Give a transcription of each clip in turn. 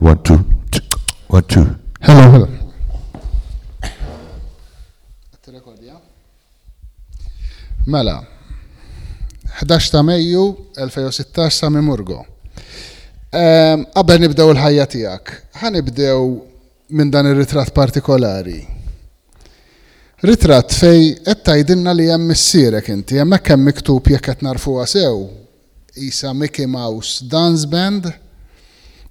One, two, one, two. Hello, hello. Mela, 11 ta' Mejju 2016 sa' Mimurgo. Ehm, qabel nibdew il-ħajja tiegħek, ħanibdew minn dan ir-ritratt partikolari. Ritratt fej qed tgħidilna li hemm missierek inti, hemmhekk hemm miktub jekk qed narfuha sew, Qisha Mickey Mouse Dance Band.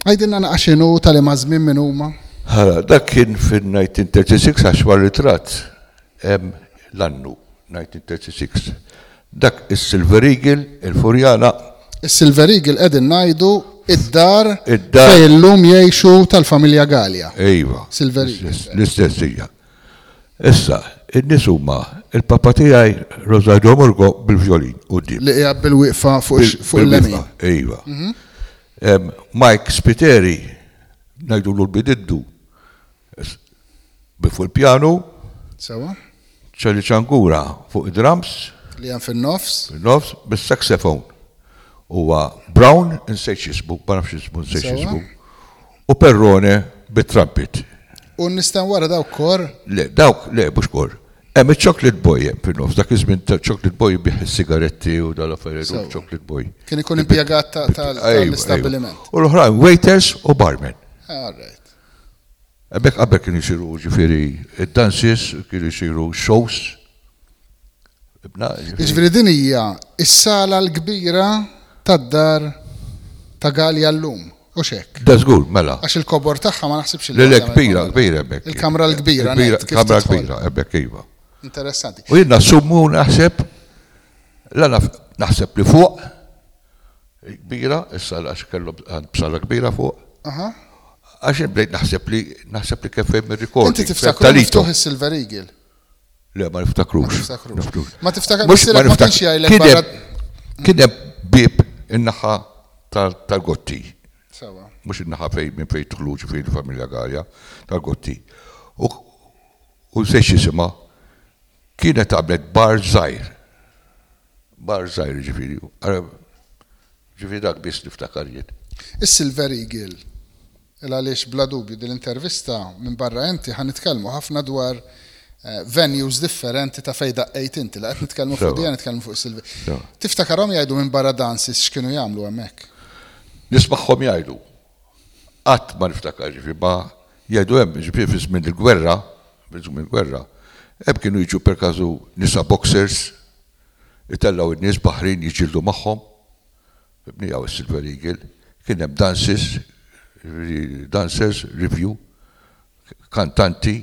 Għidilna naqas x'inhu u ta' liema żmien min huma? Hala, dak kien fin-1936 għax mar-ritratt hemm l-annu, 1936. Dak is-Silver Eagle, il-Furjana. Is-Silver Eagle qegħdin ngħidu d-dar fejn illum jgħixu tal-familja Galea. Ejwa. Silver Eagle. L-istess hija. Issa, in-nies huma, il-Papa tiegħi Rosa Giomurgo bil-vjolin quddiem. Li qiegħed bil-wieqfa fuq il-lemin. Iva. Mike Spiteri, ngħidulu l-bididdu, bi fuq il-pjanu. Sewwa. Ċarli Ċangura fuq id-drums. Li hemm fin-nofs. Fin-nofs, bis-saxophone. Huwa Brown, insejt x'ismu, ma nafx x'ismu, insejt x'ismu. U perrone bit-trabbit. U nisten wara dawk kor? Le, dawk, le, mhux kor. Hemm iċ-chocolate boy hemm fin-nofs, dak iż-żmien tal-chocolate boy jbigħ is-sigaretti u dal-affarijiet u l-chocolate boy. Kien ikun impjegat tal-istabbiliment. U l-oħrajn waiters u barmen. All right. Hemmhekk qabel kienu jsiru ġifieri d-dances, kienu jsiru shows. Jiġifieri din hija s-sala l-kbira tad-dar ta' Galea llum, hux hekk? Da żgur, mela. Għax il-kobor tagħha ma naħsibx li. Le le, kbira, kbira hemmhekk. Il-kamra l-kbira. Il-kamra l-kbira hemmhekk iva. Interessanti. U jien nassumu naħseb la naħseb li fuq kbira, issa għax kellhom b'sala kbira fuq. Għax bdejt naħseb li naħseb li kif fejn ir-rekord. Inti tiftakar li ftuħ is-Silver Eagle? Le, ma niftakrux. Ma tiftakar missierek ma kienx jgħidlek barra. Kien hemm bieb in-naħa tal-Gotti. Sewa. Mhux in-naħa fejn minn fejn dħlu ġifieri l-familja Galea tal-Gotti. U nsejt x'isimha. Kienet għamlet bar żgħir. Bar żgħir ġifieri. Ġifieri dak biss niftakar jien. Is-Silver Eagle. Il għaliex bla dubju din l-intervista minbarra inti ħa nitkellmu ħafna dwar venues differenti ta' fejn daqqejt inti. La qed nitkellmu fuq Dia nitkellmu fuq Silvi. Tiftakarhom jgħidu minbarra dances x'kienu jagħmlu hemmhekk? Nismagħhom jgħidu. Qatt ma niftakar jiġifieri ma jgħidu hemm jiġifieri fi żmien il-gwerra, fi żmien il-gwerra, hemm kienu jiġu perkażu nisa boxers itellgħu n-nies baħrin jiġġieldu magħhom. Mibnija fuq is-Silver Eagle, kien hemm dances, dancers, revue, kantanti,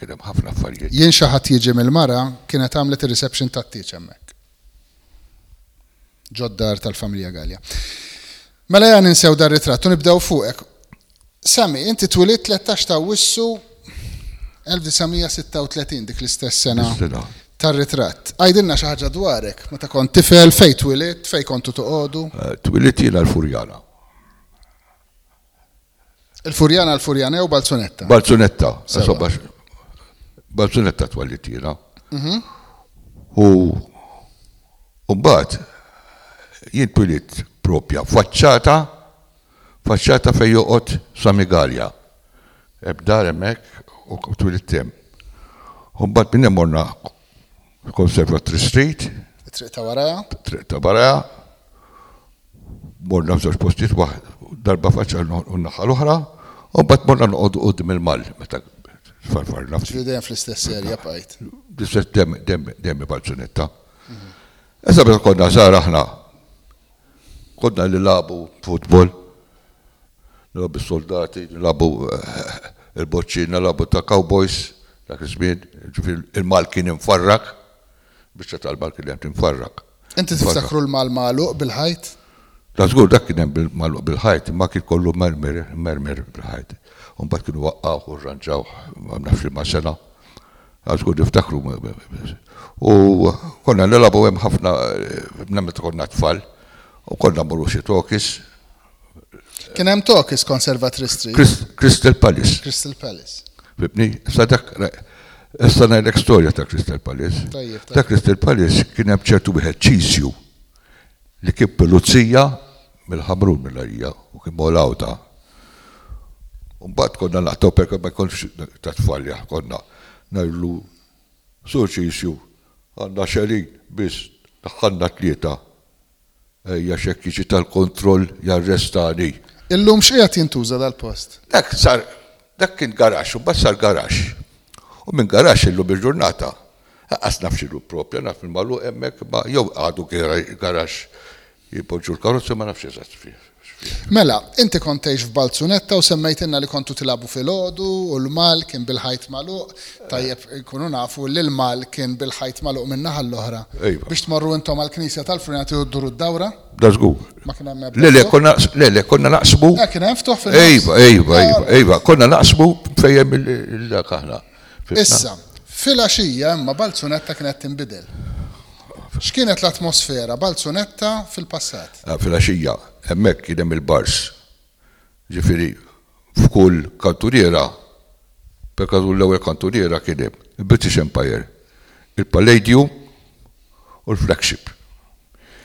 kien hemm ħafna affarijiet. Jien xi ħadd jiġi mill-mara kienet għamlet ir-reception tat-tieġ hemmhekk. Ġod-dar tal-familja Galea. Mela ejja ninsew dar-ritratt u nibdew fuqek. Sammy, inti twilidt 13 ta' Awwissu 1936, dik l-istess sena tar-ritratt. Għidilna xi ħaġa dwarek, meta kont tifel, fejn twilidt, fejn kontu toqogħdu? Eh, twilidt jiena l-Furjana. Il-Furjana l-Furjanew Balzunetta. Balzunetta, Balzunetta twellidt jiena. Mhm. U mbagħad jien twilidt propja faċċata Faċċata fejn joqgħod Samigallia. Għebt dar hemmhekk u twielidt hemm. U mbagħad minn hemm morna Conservatory Street. It-triq ta' warajha? It-triq ta' warajha. Morna f'żewġ postijiet waħda darba faċċa n-naħa l-oħra, u mbagħad morna noqogħdu quddiem il-mall meta farfarna. Ġifieri dejjem fl-istess area bqajt. Dejjem dejjem il-Balzunetta. Issa meta konna żgħar aħna, Konna nilagħbu futbol, nilagħbu bis-soldati, nilagħbu il-boċċi, nilagħbu ta' cowboys dak iż-żmien, jiġifieri il-mall kien imfarrak, biċċa tal-mall kienet imfarrak. Inti tiftakru l-mall magħluq bil-ħajt? La żgur dak kien hemm magħluq bil-ħajt, imma kien kollu mermer, mermer bil-ħajt. U mbagħad kienu waqqgħuh u rranġawh ma nafx liema sena. Għax kont niftakru, u konna nilagħbu hemm ħafna, meta konna tfal, u konna mmorru xi tokis. Kien hemm tokis Conservatory Street? Crystal Palace. Crystal Palace. Fibni, sa dak, issa ngħidlek storja ta' Crystal Palace. Ta' Crystal Palace kien hemm ċertu wieħed ċisju li kien piluzija mill-Ħamrun mill-Għarija u kien Mall Għawda. U mbagħad konna naqtgħu perk ma jkollx tat-tfal li konna ngħidlu Sur Ċisju għandna xegħlin biss daħħalna tlieta ejja x'hekk jiġi tal-kontroll jarrestani. Illum x'qiegħed jintuża dal-post? Dak sar dak kien garaxx u mbagħad sar garaxx. U minn garaxx illum il-ġurnata lanqas naf x'inhu proprja naf il-magħluq hemmhekk imma jew għadu garaxx Jpoġġu l-karozzi ma nafx eżatt fih. Mela, inti kont tgħix f'Balzunetta u semmejtilna li kontu tilgħabu filgħodu u l-mall kien bil-ħajt magħluq, tajjeb inkunu nafu li l-mall kien bil-ħajt magħluq min-naħa l-oħra. Iva. Biex tmorru intom għall-knisja tal-Frunjana tieħu dduru d-dawra? Da żgur. Ma kien hemm ebda. Le le konna le le konna naqsmu. Eh kien hemm ftuħ fil-ħajt. Iva, iva, iva, iva, konna naqsmu fejn hemm il-dak aħna. Issa, filgħaxija imma Balzunetta kienet tinbidel. X'kienet l-atmosfera Balzunetta fil-passat? Filgħaxija, hemmhekk kien hemm il-bars. Jiġifieri f'kull kantuniera, pereżempju l-ewwel kantuniera kien hemm il-British Empire, il-Palladium u l-flagship.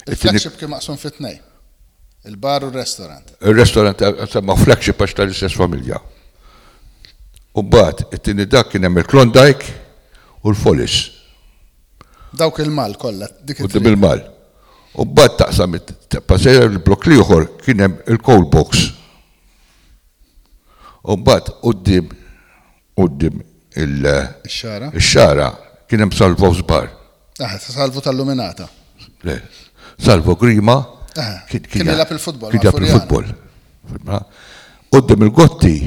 Il-flagship kien maqsum fi tnejn. Il-bar u r-restaurant. Ir-restaurant semma flagship għax tal-istess familja. U mbagħad it-tieni dak kien hemm il-Klondike u l-Follies. Dawk il-mall kollha dik it-tlieta. Quddiem il-mall. U mbagħad taqsam it-teppa sejra l-blokk l-ieħor kien hemm il-Cold Box. U mbagħad quddiem quddiem ix-xagħra kien hemm Salvo Sbar. Aha, Salvo tal-Luminata. Le, Salvo Grima kien jilgħab il-futbol. Kien jilgħab il-futbol. Quddiem il-Gotti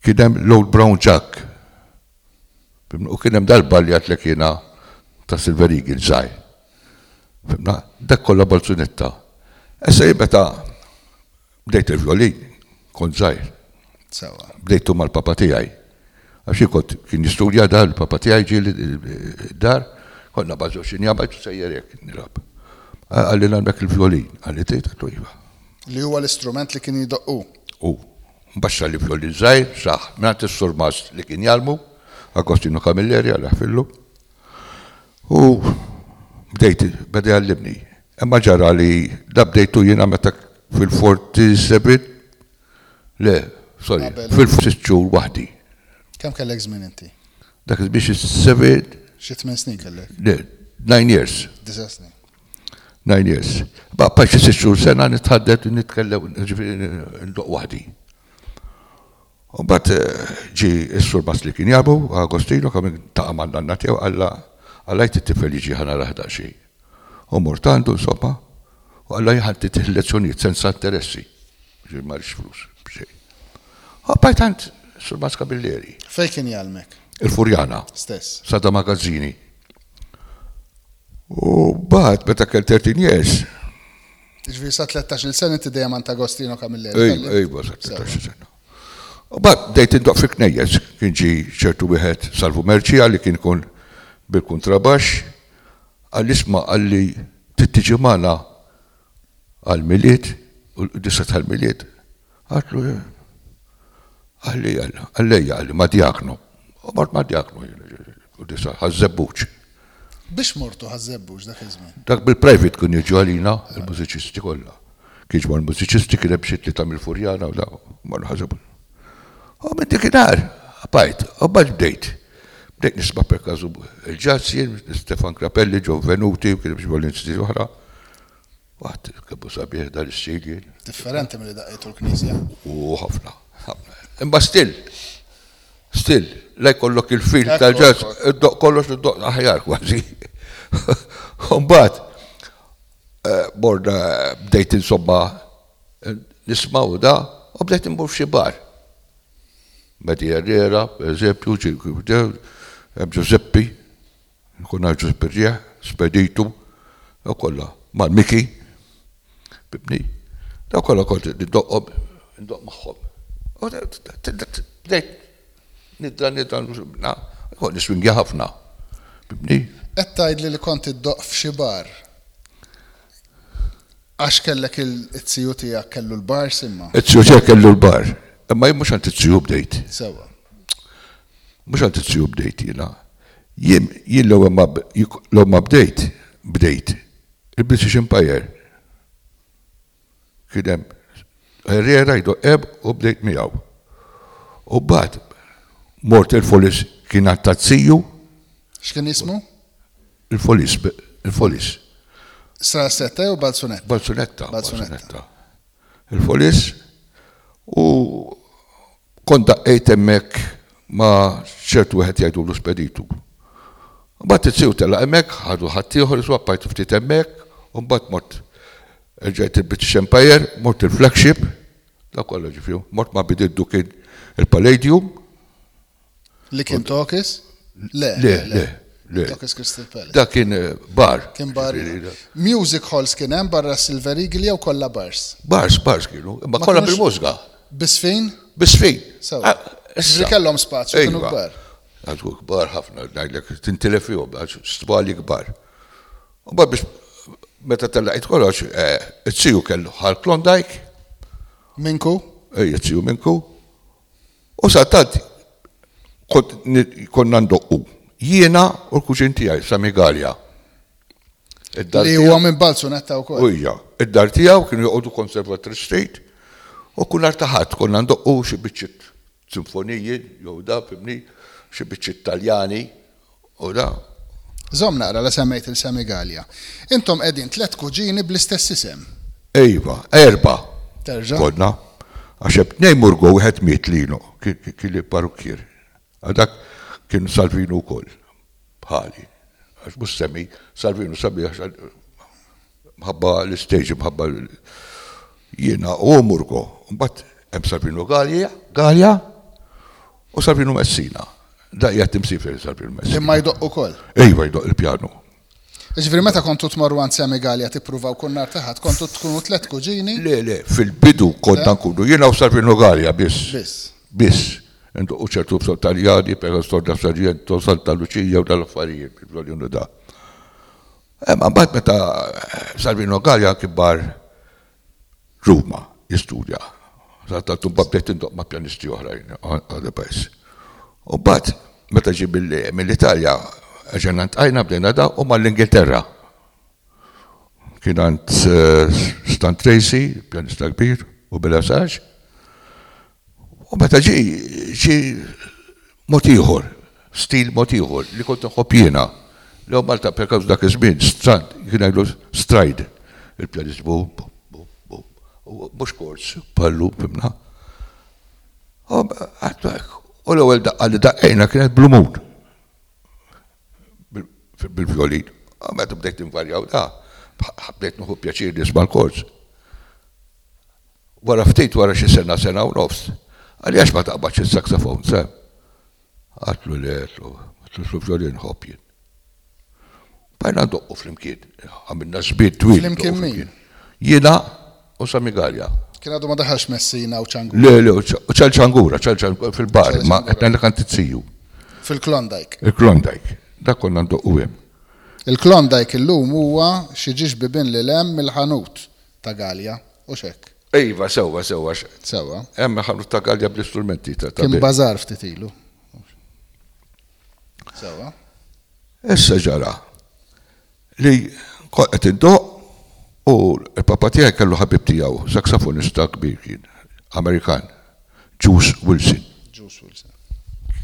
kien hemm l-Old Brown Jack. U kien hemm darba li għad l-ekina ta' Silver Eagle ġaj. Dak kollha Balzunetta. Essa jibeta Bdejt il-vjolin, kont żgħir. Sewwa. Bdejtu mal-papa tiegħi. Għax jien kont kien jistudja dar, il-papa tiegħi ġie d-dar, konna bażu xi njabajt u sejjer hekk nilgħab. Qalli nagħmlek il-vjolin, qalli trid għedt lu iva. Li huwa l-istrument li kien jdoqq hu. Hu. Mbagħad xtarli vjolin żgħir, saħħ, mingħand is-surmast li kien jgħallmu, Agostino Camilleri, Alla jħfirlu. U bdejt, beda jgħallimni. Imma ġara li la bdejtu jiena meta fil-47 le, sorry, fil-sitt xhur waħdi. Kemm kellek żmien inti? Dak iż-żmien xi seven. Xi tmien snin kellek? Le, nine years. Disa' snin. Nine years. Ba' bħal xi sitt xhur sena nitħaddet nitkellem ġifieri ndoqq waħdi. U mbagħad eh, ġi s-sur Bas li kien jabu, Agostino, kemm ta' għandna tiegħu alla għalajt it-tifel jiġi ħana raħda xi. U mort għandu insomma, u Alla jħaddidh il-lezzjonijiet senza interessi. Ġifieri ma rridx flus b'xejn. U bqajt għand Sur Maska Billeri. Fejn kien jgħallmek? Il-Furjana. Stess. Sada Magazzini. U mbagħad meta kellt 13 years. Ġifieri sa 13-il sena inti dejjem għand Agostino Camilleri. Ejwa, sa 13-il sena. U mbagħad bdejt indoq fi knejjes, kien ġie ċertu wieħed Salvu Merċija li kien ikun bil-kuntrabaxx, Għaliex ma qalli trid tiġi magħna għall-Milied u l-qdisa tal-Milied? Għidtlu jien. Qalli Alla, għallejja qalli mad-djaknu. U mort mad-djaknu jien, il-qdisa Ħaż-Żebbuġ. Biex mortu Ħaż-Żebbuġ dak iż-żmien? Dak bil-private kienu jiġu għalina l-mużiċisti kollha. Kien jiġu mal-mużiċisti kien hemm xi tlieta mill-Furjana u daw, morna Ħaż-Żebbuġ. U minn dik in-nhar bqajt, u mbagħad bdejt Bdejt nisma' perkażu l-jazz jien, Stefan Grappelli, John Venuti u kien hemm xi violinisti oħra. Waħd kellu sabiħ dan is-sid jien. Differenti milli daqqitu l-Knisja. U ħafna, ħafna. Imma still, still, la jkollok il-feel tal-jazz, iddoqq kollox iddoqq aħjar kważi. U mbagħad morna bdejt insomma nisma' u da u bdejt immur f'xi bar. Medie Herrera, pereżempju, Cinque Ports, hemm Ġużeppi, nkun naf Ġużeppi Rieħ, Speditu, dawk kollha, Mar Miki, fimtni? Dawk kollha kont indoqqhom, indoqq magħhom. U bdejt nidra nidra kont niswingja ħafna, fimtni? Qed tgħidli li kont iddoqq f'xi bar? Għax kellek il, it-tiju tiegħek kellu l-bar, simma. It-tiju tiegħi kellu l-bar. Imma jien mhux għand it-tiju bdejt. Sewwa. Mhux għand it-tiju bdejt jiena. Jien, jien l-ewwel ma, l-ewwel ma bdejt, bdejt il-British Empire. Kien hemm Herrera jdoqqeb u bdejt miegħu. U mbagħad mort il-Folis kien għad tat-tiju. X'kien jismu? Il-Folis, il-Folis. Sarassetta jew Balzunetta? Balzunetta, Balzunetta. Il-Folis u kont daqqejt hemmhekk ma' ċertu wieħed jgħidulu Speditu. Mbagħad it-sew telaq hemmhekk, ħadu ħaddieħor isu għappajt ftit hemmhekk, u mbagħad mort erġajt il-British Empire, mort il-Flagship, dak kollha ġifieri, mort ma' Bididdu kien il-Palladium, Li kien Tokis? Le, le, le. Tokis Crystal Palace. Dak kien eh, bar. Kien bar. Music halls kien hemm barra Silver Eagle jew kollha bars? Bars, bars kienu. Ma kollha bil-mużga. Bisfin? Bisfin. Sew. Ah, Ġri kellhom spazju kienu kbar. Għadu kbar ħafna, ngħidlek, tintilef fihom, stbali kbar. U bad biex meta tellaqit kollox, eh, it-siju kellu ħal Klondike. Minku? Ej, it-siju minku. U sa tant kont konna ndoqqu. Jiena u l-kuġin tiegħi Sami Galea. Li huwa minn Balzunetta wkoll. Ujja, id-dar tiegħu kienu joqogħdu Conservatory Street u kull nhar ta' Ħadd konna ndoqqu xi biċċiet sinfoniji jew da fimni, xi biċċiet Taljani U da. Żomm naqra la semmejt 'il Semigallia. Intom qegħdin tliet kuġini bl-istess isem. Iva, erba'. Terġa'. Konna. Għax hemm tnejn Murgo wieħed miet Lino. Kien il-parukkier. Għal dak kien Salvinu wkoll. Bħali. Għax mhux semmi Salvinu sabiħ għax. Mħabba l-istage, mħabba jiena u Murgo. Mbagħad hemm Sabrinu Gallia, Gallia u Sabrinu Messina. Da hija timsifel Sabrinu Messina. Imma jdoqq ukoll. Iva jdoqq il-pjanu. Ġifieri meta kontu tmorru għand Sammy Gallia tippruvaw kull nhar ta' Ħadd, kontu tkunu tliet kuġini? Le, le, fil-bidu konna nkunu jiena u Sabrinu Gallia biss. Biss. Biss. Indoqqu ċertu bsot Taljani, Perazzo da Sargento, Santa Lucia u dal-affarijiet, bil-bżonn junu da. Imma mbagħad meta Salvino Gallia anki mar Ruma jistudja, sadattant imbagħad bdejt indoqq ma' pjanisti oħrajn għal pajjiż. U mbagħad meta ġie mill-Italja erġajna ltqajna bdejna da u mar l-Ingilterra. Kien għand Stan Tracey, pjanista kbir, u Bela Sarge. U meta ġie, ġie mod ieħor, stil mod ieħor li kont inħobb jiena. Leo Malta perkaw dak iż-żmien strand kien jgħidlu stride. Il-pjanisti bu, bu, bu, bu, u mhux chords bħal llum, fhimna. U qgħadna hekk. U l-ewwel daqqa li daqqejna kienet Blue Moon. Bil-vjolin. U meta bdejt invarjaw da, bdejt nieħu pjaċir nisma' l-chords. Wara ftit, wara xi sena, sena u nofs, qalli għax ma taqbadx is-saxophone, Sam? Għedtlu le, għedtlu, għedtlu f'xogħol li nħobb jien. Bqajna ndoqqu flimkien, għamilna żbien twil. Flimkien min? Jiena u Sammy Gallia. Kien għadu ma daħalx Messina u ċangura? Le, le, u ċal ċangura, ċal ċangura fil-bar, ma għetna li kanti t-siju. Fil-Klondajk? Il-Klondajk, da konna ndoqqu għem. Il-Klondajk il-lum huwa xieġiġ bibin li lem mill-ħanut, ta' Gallia, hux hekk? Iva, sewwa, sewwa. Sewwa. Hemm il-ħanut ta' Gallia bl-istrumenti ta' ta' Kien bazaar ftit ilu. Sewwa. Issa ġara li kont qed indoqq u l-papa tiegħi kellu ħabib tiegħu, saksafonista kbir kien, Amerikan, Juice Wilson. Juice Wilson.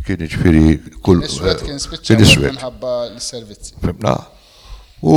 Kien jiġifieri kull. Kien iswed, kien spiċċa minħabba l-servizzi. Fimna? U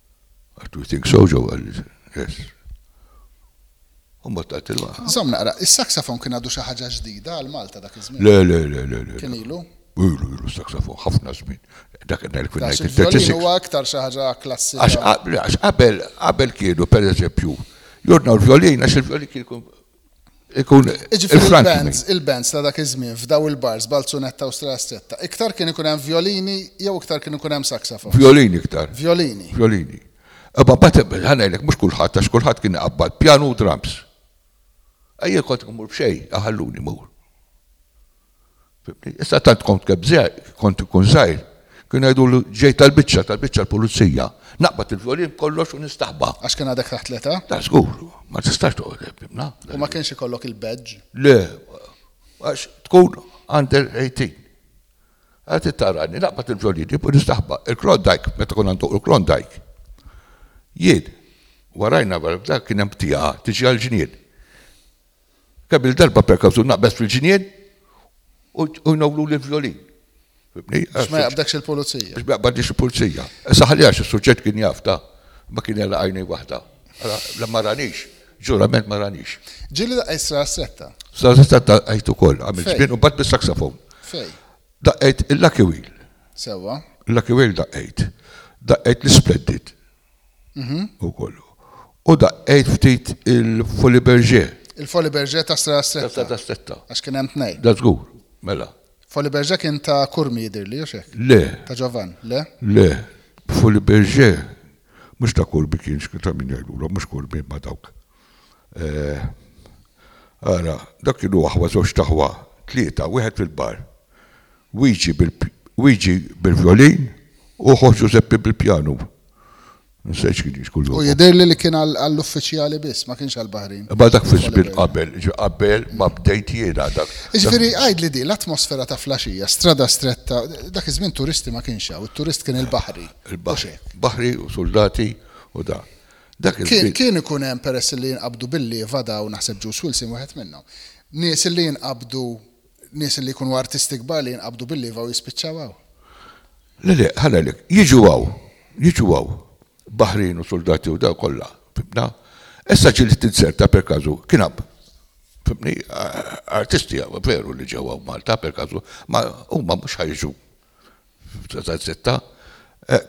Għadt, We think so, Joe, qalli, Yes. U mbagħad tqattilna. Żomm naqra, is-saxafon kien għadu xi ħaġa ġdida għal Malta dak iż-żmien? Le, le, le, le, le. Kien ilu? Ilu, ilu s-saxafon, ħafna żmien. Dak qed ngħidlek fin-1936. Għax il-violin huwa aktar xi ħaġa klassika. Għax qabel, qabel kienu, pereżempju, jordnaw l-violin għax il-violin kien ikun ikun il-bands, il-bands ta' dak iż-żmien f'daw il-bars balzunetta u strada stretta. Iktar kien ikun hemm violini jew iktar kien ikun hemm saxafon. Violini iktar. Violini. Violini. Imma bat ħanajlek mhux kulħadd għax kulħadd kien iqabbad pjanu u drums. Ejja kont imur b'xejn, aħalluni mur. Issa tant kont kebżer, kont ikun żgħir, kienu jgħidulu ġej tal-biċċa, tal-biċċa l-pulizija. Naqbad il-vjolin b'kollox u nistaħba. Għax kien għadek taħt l-età? Ta' żgur, ma tistax toqgħod hekk bimna. U ma kienx ikollok il-badge? Le, għax tkun under 18. Għad tittarani, naqbad il-vjolin, u nistaħba. Il-Klondike, meta konna ntuq il-Klondike. Jien, warajna barab dak kien hemm tiegħa, tiġi għal-ġnien. Kemm-il darba perkawzun naqbeż fil-ġnien u jnowluli l-vjolin. Fimni? Biex ma jaqbdekx il-pulizija. Biex ma jaqbadix il-pulizija. Issa ħalli għax is-suġġett kien jaf ta' ma kien jagħlaq għajnej waħda. La ma ranix, ġurament ma ranix. Ġieli daqqejt Strada Stretta. Strada Stretta daqqejt ukoll, għamilt ġbien u bad bis-saxafon. Fej? Daqqejt il-Lucky Wheel. Sewwa. Il-Lucky Wheel daqqejt. Daqqejt l-Splendid. Hu kollu. U daqqejt ftit il-Folies Bergère. Il-Folies Bergère ta' Strada Stretta. Ta' Strada Stretta. Għax kien hemm tnejn. Da żgur, mela. Folies Bergère kien ta' Curmi jidhirli, hux hekk? Le. Ta' Giovan, le? Le. Folies Bergère mhux ta' Curmi kienx, kien ta' min jgħidulhom, mhux Curmi imma dawk. Ara, dawk kienu aħwa, żewġt aħwa, tlieta, wieħed fil-bar. Luigi bil-vjolin u Ħoss Ġużeppi bil-pjanu. U jidhirli li kien għall-uffiċjali biss, ma kienx għall-baħrin. Imma dak fi żmien qabel, jiġifieri qabel ma bdejt jiena dak. Jiġifieri għidli din, l-atmosfera ta' flaxija, strada stretta, dak iż-żmien turisti ma kienx hawn, it-turist kien il-baħri. Il-baħri, baħri u suldati u da. Dak iż-żmien. Kien ikun hemm peress li jinqabdu bil-lieva dawn, naħseb Juice Wilson wieħed minnhom, nies li jinqabdu Nies li jkunu artisti kbar li jinqabdu bil-lieva u jispiċċaw hawn. Le, le, ħa ngħidlek, jiġu hawn, jiġu hawn, baħrin u suldati u dawn kollha, fhimtna? Issa ġieli tinzerta per każu, kien hawn, fhimtni, artisti hawn, veru li ġew hawn Malta per każu, ma huma mhux ħa jiġu f'Sażazzetta.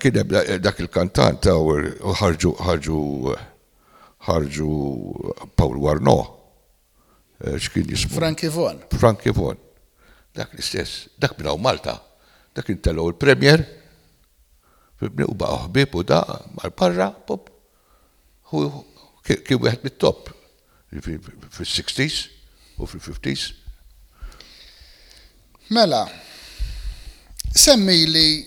Kien hemm dak il-kantant hawn, ħarġu, ħarġu, ħarġu Paul Warnow. x'kien jismu? Frankie Vaughan. Frankie Vaughan. Dak l-istess, dak minn hawn Malta. Dak kien telgħu l-Premier, fimni, u baqgħu ħbieb u da, mar barra, pop. Hu kien wieħed mit-top fis-sixties u fil-fifties. Mela, semmili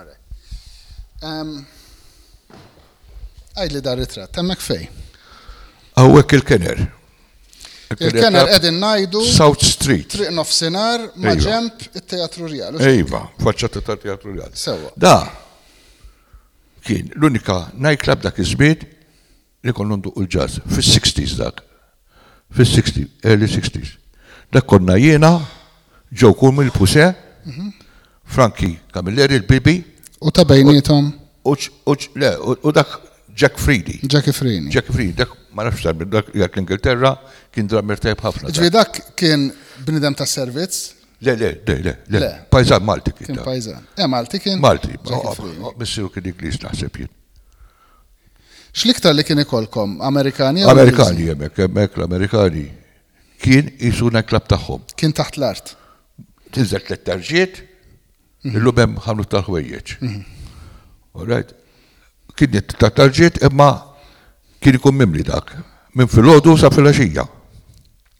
Are. Ehm. Għidli dar ritratt, hemmhekk fejn? Hawnhekk il-Kenner. Il-Kenner qegħdin ngħidu. South Street. Triq nofsinhar ma' iva. ġemp it-Teatru Rjal. Iva, faċċata ta' Teatru Rjal. Sewa. Da kien l-unika nightclub dak iż-żmien Li konna nduqqu l-jazz, fis-sixties dak. Fis-sixties, early sixties. Dak konna jiena, Joe Cuomo, il-Puse, Frankie Camilleri, il-Bibi. U ta' bejniethom? U le, u dak Jack Freedy. Jackie Freeny. Jackie Freeny, dak ma nafx darbi, dak jgħak l-Ingilterra kien drummer tajb ħafna. Ġvi dak kien bnidem ta' servizz? Le, le, le, le, le. Pajzan Malti kien. Kien pajzan. E Malti kien? Malti. Missiru kien Ingliż naħseb jien. X'l-iktar li kien ikollkom, Amerikani jew Ingliżi? Amerikani hemmhekk, hemmhekk l-Amerikani kien qisu night club tagħhom. Kien taħt l-art. Tinżel tliet tarġiet, illum hemm ħanut tal-ħwejjeġ. All right? Kien taħt tarġiet imma kien ikun mimli dak. Minn filgħodu sa filgħaxija.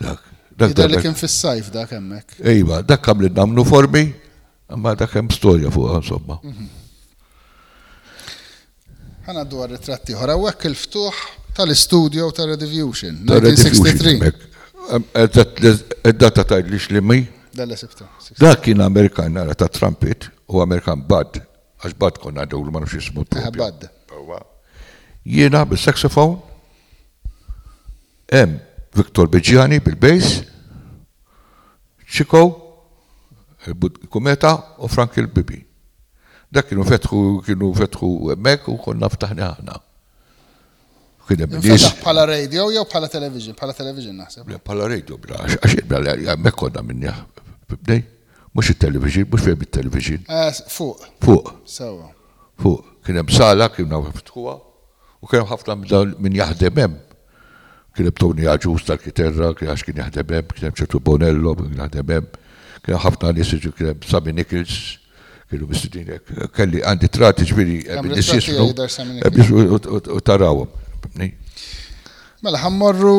Dak. Dak dak li kien fis-sajf dak hemmhekk. Iva, dak kamli namlu formi, imma dak hemm storja fuq insomma. Mhm. Ħana dwar ritratti ieħor hawnhekk il-ftuħ tal-istudio ta' Redivision. 1963. Id-data tgħid li xlimi. Dalla sibta. Dak kien Amerikan nara ta' Trumpet u Amerikan Bad, għax Bad konna dawlu ma nafx ismu. Bad. Jiena bis-saxophone Hemm Victor Bigiani bil-bass, Chico, il-kumeta u Frank il-Bibi. Dak kienu fetħu kienu fetħu hemmhekk u konna ftaħni aħna. Kien hemm nies. Bħala radio jew bħala television, bħala television naħseb. Bħala radio bla, għax hemmhekk konna minni bdej. Mhux it-television, mhux fejn it-television. Eh, fuq. Fuq. Sewa. Fuq. Kien hemm sala, kien hawn ftuħa u kien hemm ħafna minn jaħdem hemm. Kien hemm Tony Agius tal-kiterra, kien għax kien jaħdem hemm, kien hemm ċertu Bonello kien jaħdem hemm, kien hemm ħafna nies jiġu kien hemm Sammy Nichols kienu mistidin hekk. Kelli għandi tratti ġifieri hemm nies jisħnu. U tarawhom. Mela ħammorru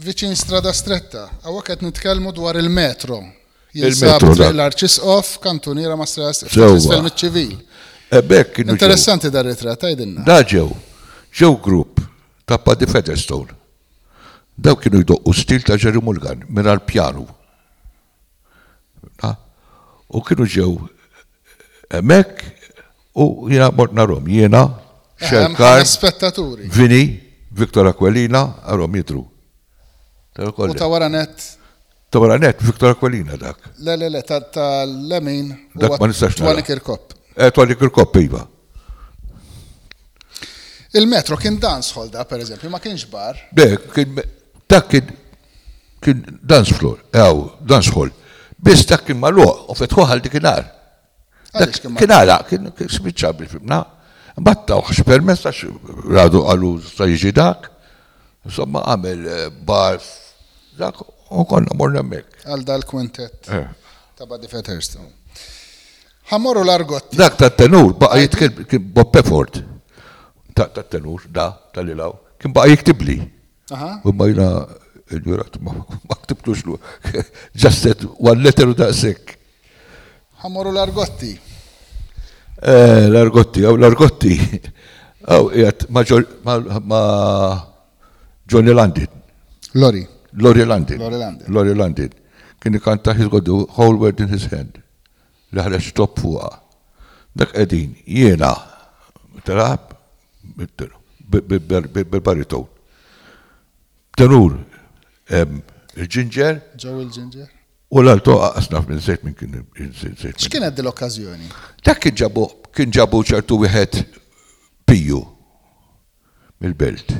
viċin Strada Stretta, hawnhekk qed nitkellmu dwar il-metro, Jinsab Triq l-Arċisqof, kantuniera ma' Strada Stefan miċ-Ċivil. Ebbek kienu. Interessanti dar ritratt tgħidilna. Da ġew, ġew grupp ta' Paddy Featherstone. Daw kienu jdoqqu stil ta' Jerry Mulgan minn għal-pjanu. U kienu ġew emek u jina mort narom, jina, xelkar, spettaturi. Vini, Viktor Aquilina, għarom jidru. U ta' wara net. Ta' wara net, Victor Aquilina dak. Le, le, le, ta' Lemin. Dak ma nistax. Twali Kirkop. Eh, Twali Kirkop, iva. Il-metro kien dance hall da, per eżempju, ma kienx bar. Le, kien, dak kien, kien dance floor, ew, dance hall. Biss dak kien maluq, u fetħuħ għal dikinar. Kien għala, kien spiċċa biex fimna. Battaw għax permess għax radu għalu sta jiġi dak. Insomma għamel eh, bars dak u konna morna mek. Għal dal-kwintet eh. ta' Buddy Fethers. Ħamorru l-argot. Dak ta' tenur, baqa jitkib Bob Pefford. Ta' tenur, da, tal-ilaw. Kien baqa jiktibli. U imma jiena injurat ma ktibtlux lura. Just said one letter u daqshekk. Ħa mmorru l-Argotti. Eh, l-Argotti, hawn l-Argotti. Hawn qiegħed ma' Johnny Landin. Lori. Lori Landin. Lori Landin. Lori Landin. Kien ikanta his god, whole world in his hand. li ħareġ top fuqha. Dak qegħdin jiena tilgħab bil-baritone. Tenur hemm il-ġinġer. Ġew il-ġinġer. U l-alto aqas naf minn żejt minn kien żejt. X'kienet dil-okkażjoni? Dak kien ġabu kien ġabu ċertu wieħed piju. mill-belt,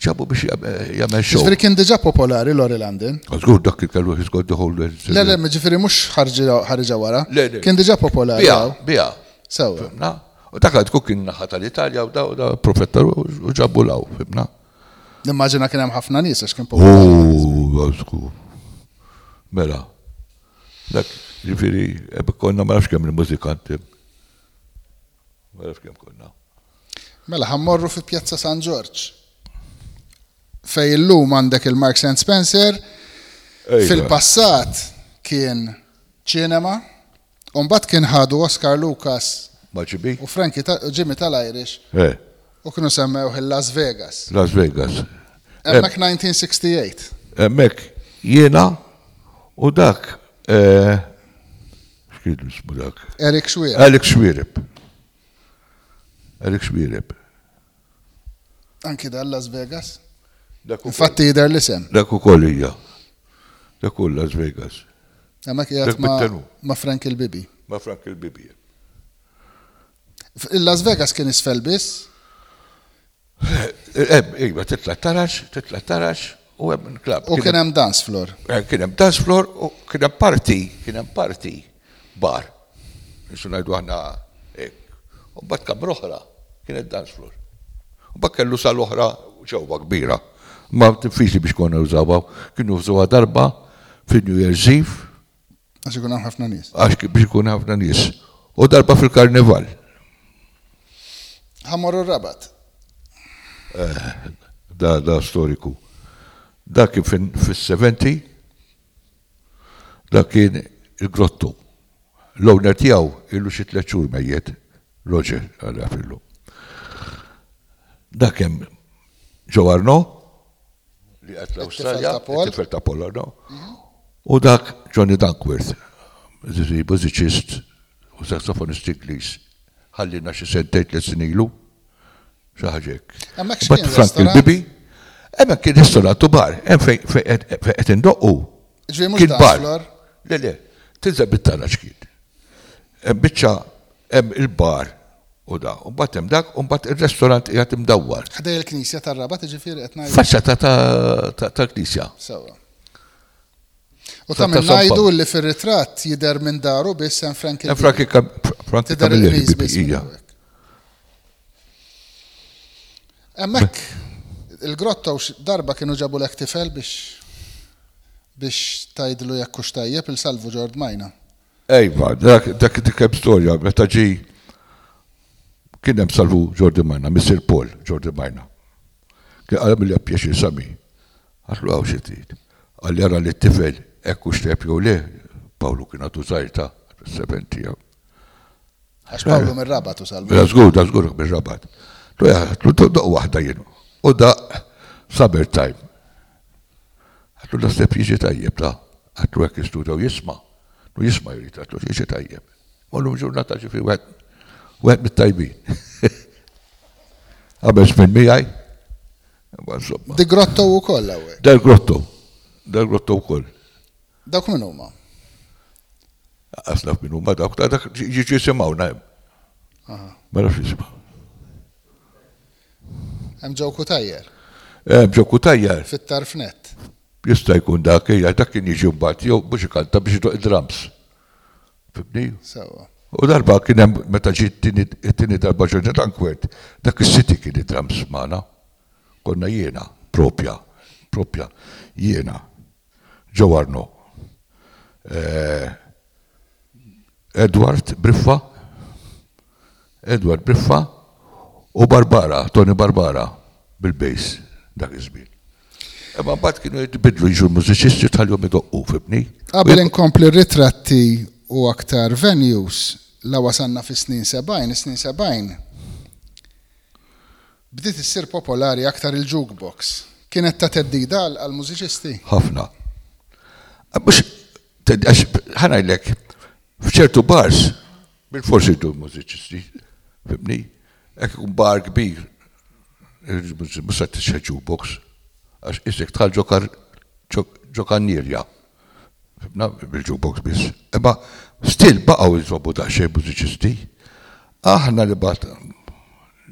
ġabu biex jagħmel show. Ġifieri kien diġà popolari Lori London? Żgur dak kien kellu his got the whole world. Le le, ġifieri mhux ħariġha wara. Le le. Kien diġà popolari. Biha, biha. Sewwa. Fhimna? U dak għad kuk kien naħa tal-Italja u da u da profetta u ġabu law, fhimna? Nimmaġina kien hemm ħafna nies għax kien popolari. Uuu, żgur. Mela. Dak, ġifieri, konna ma nafx kemm il-mużikanti. Wara f'kemm konna? Mela ħa mmorru fi Pjazza San Ġorġ. Fejn illum għandek il-Marks and Spencer. Fil-passat kien ċinema, u mbagħad kien ħadu Oscar Lucas Maċibi. U Franki Jimmy tal-Irish. Eh. U kienu semmew il-Las Vegas. Las Vegas. Emmek 1968. Emmek jiena u dak eh, X'kien ismu dak? Eric Xwiereb. Eric Xwiereb. Eric Xwiereb. Anki dan Las Vegas? Infatti jidher l-isem. Dak ukoll hija. Dak ukoll Las Vegas. Hemmhekk qiegħed ma' Frank il-Bibi. Ma' Frank il-Bibi. Las Vegas kien isfel biss? Hemm, iva, titla' tarax, titla' tarax u hemm il-klabb. U kien hemm dance floor. Eh, kien hemm dance floor u kien hemm parti, kien hemm parti bar. Nixu ngħidu aħna hekk. U mbagħad kamra oħra kienet dance floor. U mbagħad kellu sal oħra ġewwa kbira. Ma diffiċli biex konna nużawha. Kienu użawha darba fi New Year's Eve. Għax ikun hemm ħafna nies. Għax biex ikun ħafna nies. U darba fil-karnival. Ħamorru rabat. Eh, da, da storiku. Da kien fil-70, da kien il-grottu. L-owner tijaw, illu xi tliet xhur mejjet, Roger, għalja fillu. Da kemm ġo Arno, Li qed l-Awstralja, it-tifel ta' Paul Ardo, u dak Johnny Dunkworth, mużiċist u saxofonist Ingliż, ħallielna xi sentejn tliet snin ilu, xi ħaġa hekk. Hemmhekk x'kien? Mbagħad Frank il-Bibi, hemmhekk kien ristorant u bar, hemm fejn qed indoqqu. Ġifieri mhux bar. Le, le, tinżel bit-taraġ kien. Hemm biċċa Hemm il-bar u da. U mbagħad hemm dak u mbagħad ir-restorant qiegħed imdawwar. Ħdejja l-knisja tar-Rabat jiġifieri qed ngħidu? Faċċata tal-knisja. Sewwa. U ta' min ngħidu li fir-ritratt jidher minn daru biss hemm Frankie Camilleri. Hemm Frankie Camilleri biss hija. Hemmhekk il-grotta u darba kienu ġabulek tifel biex biex tgħidlu jekk hux tajjeb il-Salvu Ġord Majna. Iva, dak dik hemm storja meta ġie kien hemm Salvu Jordi Majna, missier Paul Jordi Majna. Kien qal milli appjaċir Sami. Għadlu hawn xi trid. Qalli ara li t-tifel hekk hux tajjeb jew le, Pawlu kien għadu żgħir ta' seben tiegħu. Għax Pawlu mir-Rabat u Salvu. Mela żgur, da żgur mir-Rabat. Għadlu doq waħda jien. U daq summer time. Għatlu naħseb jiġi tajjeb ta' għatlu hekk jistuda u jisma' u jisma' jrid għatlu jiġi tajjeb. Ma llum ġurnata ġifi wieħed wieħed mit-tajbin. Qabel żmien miegħi. Di grotto wkoll hawnhekk. Del grotto. Del grotto wkoll. Dawk min huma? Qas naf min huma dawk ta' dak jiġi simgħuna hemm. Ma nafx jisimgħu. Hemm Joe Cutajar. Hemm Joe Cutajar. Fit-tarf nett. Jista' jkun dak, ejja, dak kien jiġi mbagħad jew biex ikanta biex idoqq id-drums. Fimtni? Sewwa. U darba kien hemm meta ġie t-tieni darba ġejna Tankwert, dak is-siti kien id-drums magħna. Konna jiena, proprja, proprja, jiena. Joe Arnaud. Edward Briffa, Edward Briffa u Barbara, Tony Barbara bil-bass dak iż-żmien. Imma mbagħad kienu jitbidlu jiġu l-mużiċisti tħallihom idoqqu fibni. Qabel inkompli ritratti u aktar venues, la wasanna fis-snin 70, is-snin 70. Bdiet issir popolari aktar il-jukebox. Kienet ta' theddida għall-mużiċisti? Ħafna. Mhux theddida għax ħa ngħidlek, f'ċertu bars bilfors irridu l-mużiċisti, fimni? Jekk ikun bar kbir, mhux se tixħet jukebox għax isek tħall ġo kannierja. Fimna bil-jukebox biss. Imma still baqgħu jżommu daqsxejn mużiċisti. Aħna li bad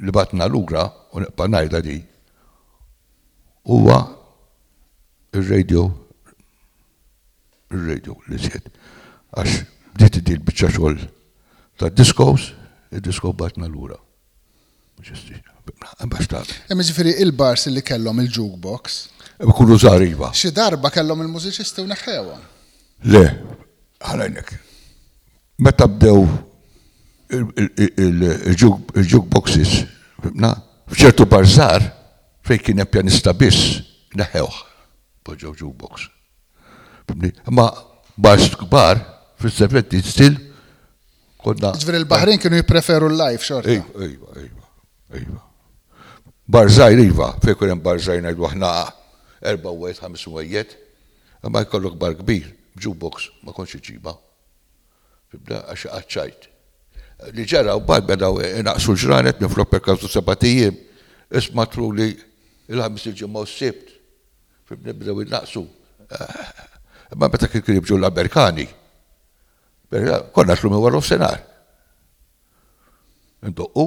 li bagħatna lura, u nibqa' ngħidha di, huwa r-radio, r-radio li żied. Għax bdiet din il-biċċa xogħol tad-diskos, id-disko bagħatna lura. Imma ġifiri il-bars li kellhom il-jukebox. Kullu żgħar iva. Xi darba kellhom il-mużiċisti u neħħewhom. Le, ħalajnek. Meta bdew il-jukeboxes, fimna, f'ċertu bar żgħar fejn kien hemm pjanista biss, neħħewh, poġġew jukebox. Fimni? Imma bars kbar fis-seventies still konna. Ġifieri l-Baħrin kienu jippreferu l-live xorta. Ejwa, ejwa, ejwa, ejwa. Bar żgħir iva, fejn kien hemm bar żgħir ngħidu aħna erba' wieħed ħames wieħed, imma jkollok bar kbir, jukebox ma kontx iġibha. Tibda għax iqgħad ċajt. Li ġara mbagħad beda inaqqsu l-ġranet minflok perkażu sebat ijiem, is matluli il-Ħamis il-Ġimgħa u s-Sibt. Fimtni bdew inaqqsu. Imma meta kien kien jiġu l-Amerikani konna nitlu minn warofsenar. Indoqqu.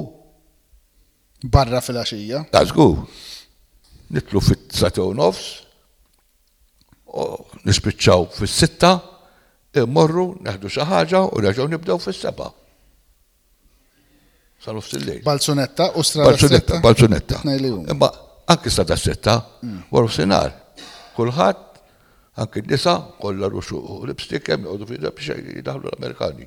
Barra fil-għaxija. Għażgu. Nitlu fit-tsa tew nofs. u nispiċċaw fis-sitta, immorru neħdu xi ħaġa u nerġgħu nibdew fis-sebgħa. Sa nofs il-lejl. Balzunetta u strada Balzunetta, Balzunetta. Imma anki strada sitta, mm. waru sinar. Kulħadd anki d-disa kollha ruxu lipstick hemm joqogħdu fil biex jidaħlu l-Amerikani.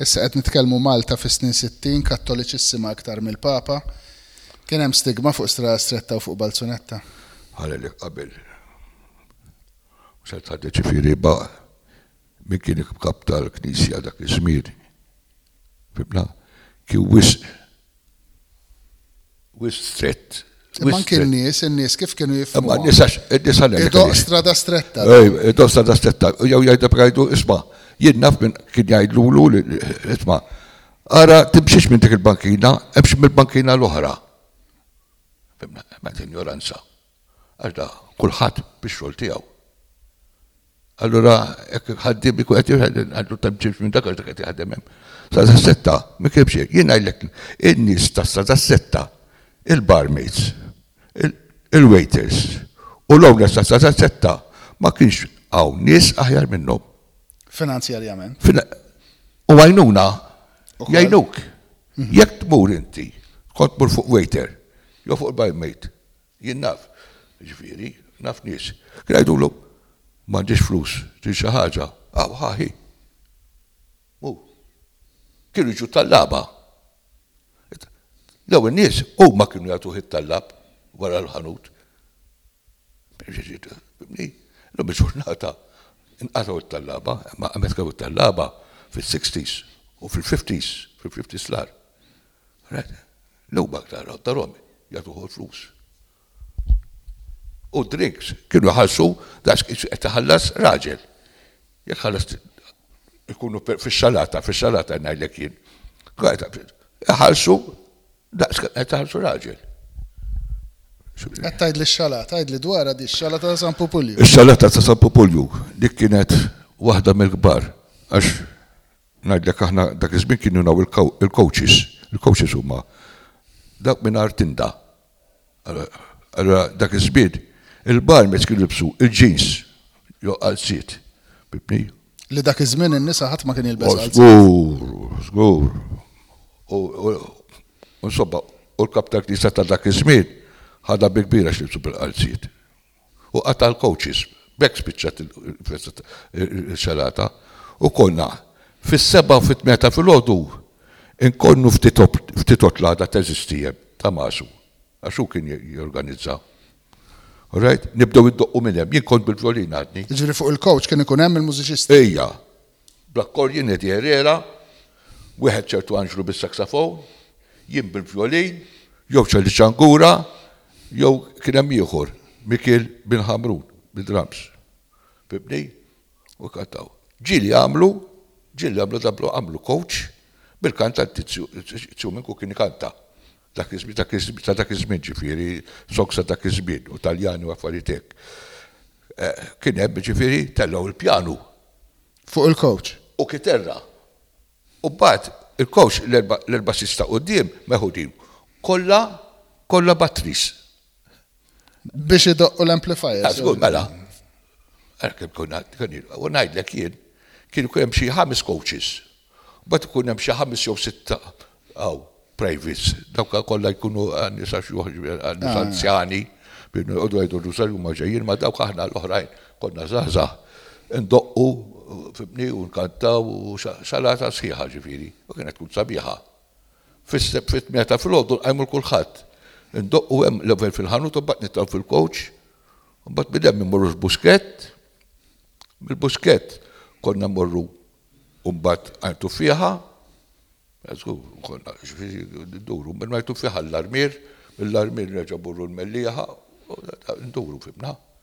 Issa qed nitkellmu Malta fis-snin sittin, kattoliċissima aktar mill-Papa. Kien hemm stigma fuq Strada Stretta u fuq Balzunetta. Qalilek qabel. Mhux qed tgħaddi ġifieri ba' min kien il-kap tal-Knisja dak iż-żmien. Fhimtna? Kien wisq Wisq strett. Imma anke n-nies, in-nies kif kienu jifhmu. Imma n-nies għax in-nies għalhekk. Idoqq strada stretta. Idoqq strada stretta. Jew jgħidu b'għajdu isma' jien naf minn kien jgħidlulu isma' ara timxiex minn dik il-bankina, imxi mill-bankina l-oħra. Fimna, ma' injoranza. Għax da kulħadd bix-xogħol tiegħu. Allura hekk il-ħaddiem ikun qed jifhem għandu ta' mċimx minn dak għax dak qed jaħdem hemm. Sa ta' setta, ma kienx hekk. Jien ngħidlek in-nies ta' sa ta' setta, il-barmaids, il-waiters u l-owners ta' sa ta' setta ma kienx hawn nies aħjar minnhom. Finanzjarjament. U għajnuna jgħinuk. Jekk tmur inti, kont tmur fuq waiter, jew fuq barmaid, Jien naf, jiġifieri, naf nies, kien jgħidulu, M'għandix flus, trid xi ħaġa? Hawn, ħa hi. Hu. Kienu jiġu tallaba. Jew in-nies huma kienu jagħtuh it-tallab wara l-ħanut. Fimni? Illum il-ġurnata inqatgħu t-tallaba, imma meta kienu t-tallaba fis-sixties u fil-fifties, fil-fifties l-agħar. Rajt? Lum aktar hawn tarhom jagħtuh il-flus. U d-drinks kienu jħallsu daqs qisu qed iħallas raġel. Jekk ħallas ikunu fis-salata, fis-salata ngħidlek jien. Iħallsu daqs kemm qed iħallsu raġel. Qed tgħid li x-xalata, tgħid li dwarha di x-xalata ta' San Pupulju. Is-salata ta' San Pupulju dik kienet waħda mill-kbar għax Ngħidlek aħna dak iż-żmien kienu jingħu il-coaches. Il-coaches huma dawk mingħajr tinda. Allura dak iż-żmien il-barmaids kienu jilbsu il-jeans jew qalziet. Fimtni? Li dak iż-żmien in-nisa ħadd ma kien jilbes qalziet. Żgur, żgur. U insomma, u l-kap tal-knisja ta' dak iż-żmien ħadha bi kbira x'libsu bil-qalziet. u qata' l-coaches. B'hekk spiċċat il-festa il-serata u konna fis-sebgħa u fit-tmena ta' filgħodu nkonnu ftit ħotla għadha teżisti hemm ta' Masu għax hu kien jorganizza. Orajt? Nibdew iddoqqu minn hemm. Jien kont bil-vjolin għadni. Jiġifieri fuq il-coach kien ikun hemm il-mużiċisti. Ejja. bl-akkorjini di Herrera, wieħed ċertu Anġlu bis-saxophone, jien bil-vjolin, jew Ċelli Ċangura jew kien hemm ieħor Mikiel bin Ħamrun bid-drums, fhimni? u kkantaw. Ġieli għamlu, ġieli għamlu għamlu coach bil-kantant Tizju, Tizju minn Kukini kanta. Dak iż-żmien, dak iż-żmien, ta' dak iż-żmien ġifieri, songs ta' dak iż-żmien u Taljani u affarijiet hekk. Kien hemm jiġifieri tellgħu l-pjanu. Fuq il-kowċ. U kiterra. U mbagħad il-kowċ l-erba' l-erba' siss ta' quddiem meħudin kollha kollha batteries. Biex idoqqu l-amplifier. Ah, Zgur, mela. U najdlek jien, kien kujem xie ħames coaches. Bat ikun hemm xi ħames jew sitta għaw privates. Dawk kollha jkunu nisa xi nisa ah. anzjani, biex noqogħdu għajdu l-rużar huma ġejjin ma dawk aħna l-oħrajn konna żgħażagħ. Indoqqu fibni u nkantaw u salata sħiħa ġifieri. U kienet tkun sabiħa. Fis-Sebt fit-tmien ta' filgħodu nqajmu 'l kulħadd. Indoqqu hemm l-ewwel fil-ħanut u mbagħad nitlgħu fil-kowċ. U mbagħad minn hemm immorru l-Buskett. Mill-Buskett konna mmorru mbagħad Għajn Tuffieħa. Żgur, konna nduru minn Għajn Tuffieħa għall-Armier, mill-Armier nerġa' mmorru l-Mellieħa u nduru fimna.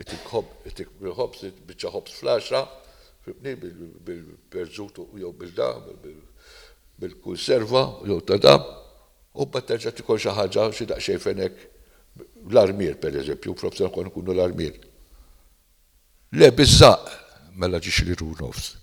Itik bil-ħobż, biċċa ħobż fl-għaxra, fimtni, bil-perżut jew bil-da, bil-kunserva jew ta' da, u mbagħad terġa' tikol xi ħaġa, xi daqsxejn fenek, l-armier, pereżempju, flok se jkunu l-armier. Le, biż-żaqq! Mela ġixrilu nofs.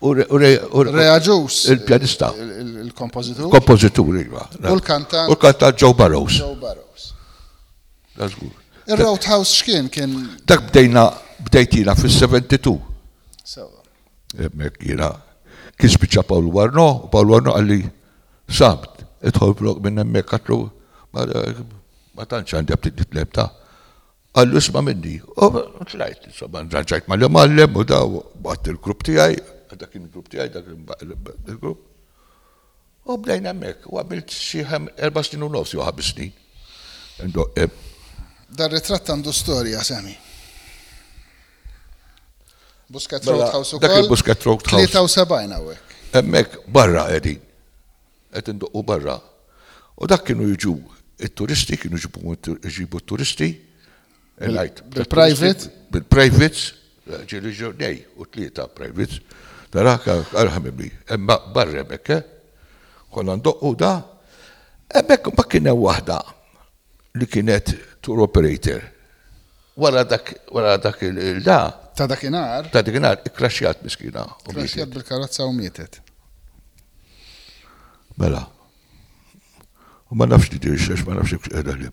Reaġus. Il-pjanista. Il-kompożitur. Kompożitur, iva. U l-kantant. U l-kantant Joe Barrows. Joe Barrows. Dażgur. Il-Roadhouse x'kien kien? Dak bdejna bdejtina fis-72. Sewa. Hemmhekk jiena kien spiċċa Paul Warno, u Paul Warno qalli sabt, idħol blok minn hemmhekk għatlu ma tantx għandi btit nitleb ta' Qallu isma' minni. U tlajt, insomma, nranġajt mal-imgħallem u daw, baqgħet il-grupp tiegħi, dak kien il-grupp tiegħi, dak il-grupp. U bdejna hemmhekk, u għamilt xi erba' snin u nofs jew ħames snin. Dar-ritratt għandu storja, Sammy. Busket Road mela, House ukoll. Dak il-Busket Road House. 73 hawnhekk. Hemmhekk barra qegħdin. Qed indoqqu barra. U dak kienu jiġu t-turisti, kienu jġibu t-turisti, il-għajt. Bil-private? Bil-privates, ġili ġurnej, u tlieta privates. Tara, għal-ħamibli, emma barre bekke, konna ndoqqu da, emmek ma kienem wahda, li kienet tour operator, wara dak, wara dak il-da. Ta' dak inhar. Ta' dak inhar, ikkraxxjat miskina. Ikkraxxjat bil-karozza u mietet. Mela. U ma nafx li dirx, għax ma nafx edha li.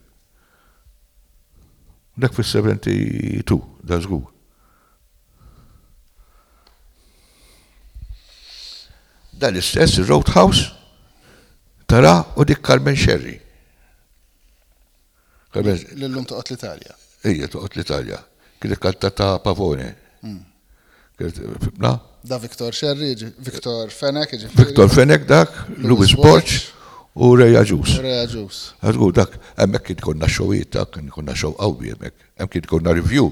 Dak fis-72, da żgur. Dan l-istess ir-Roadhouse tara u dik Carmen Scerri. L-lum toqgħod l-Italja. Ejja toqgħod l-Italja. Kienet kanta ta' Pavone. Hmm. Fibna? Da Viktor Scerri, Viktor Fenek, Viktor Fenek dak, Louis Borch u Reja Ġus. Reja Ġus. Għadgu dak, emmek kien konna xowit, dak kien konna xow għawi emmek. Emmek kien konna review,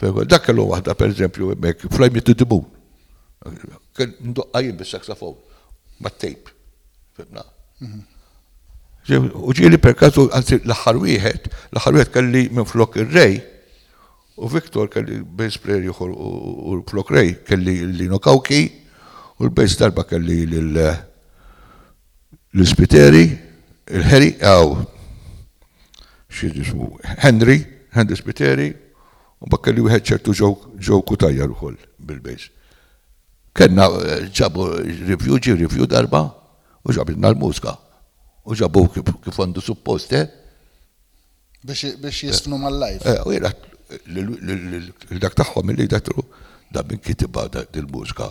Fehmiet? Dak kellu waħda, pereżempju, hemmhekk, Fly Me to the Moon. Kien ndoqqa jien bis-saxafon, mat-tejp. Fehmna? U ġieli per kazu, anzi l-aħħar wieħed, l-aħħar wieħed kelli minn flok ir-Rej, u Victor kelli bass player ieħor u flok Rej kelli Lino Kawki, u l-bass darba kelli lil l-ispiteri, il-ħeri, hawn xi jismu Henry, Henry Spiteri, u mbagħad kelli wieħed ċertu Joe Cutajar ukoll bil-bejs. Kellna ġabu review, ġie review darba u ġabidna l-mużika. U ġabu kif għandu suppost, eh? Biex jisfnu mal-live. Eh, u jgħat l-dak tagħhom li jgħatru da minn kitibha dil-mużika.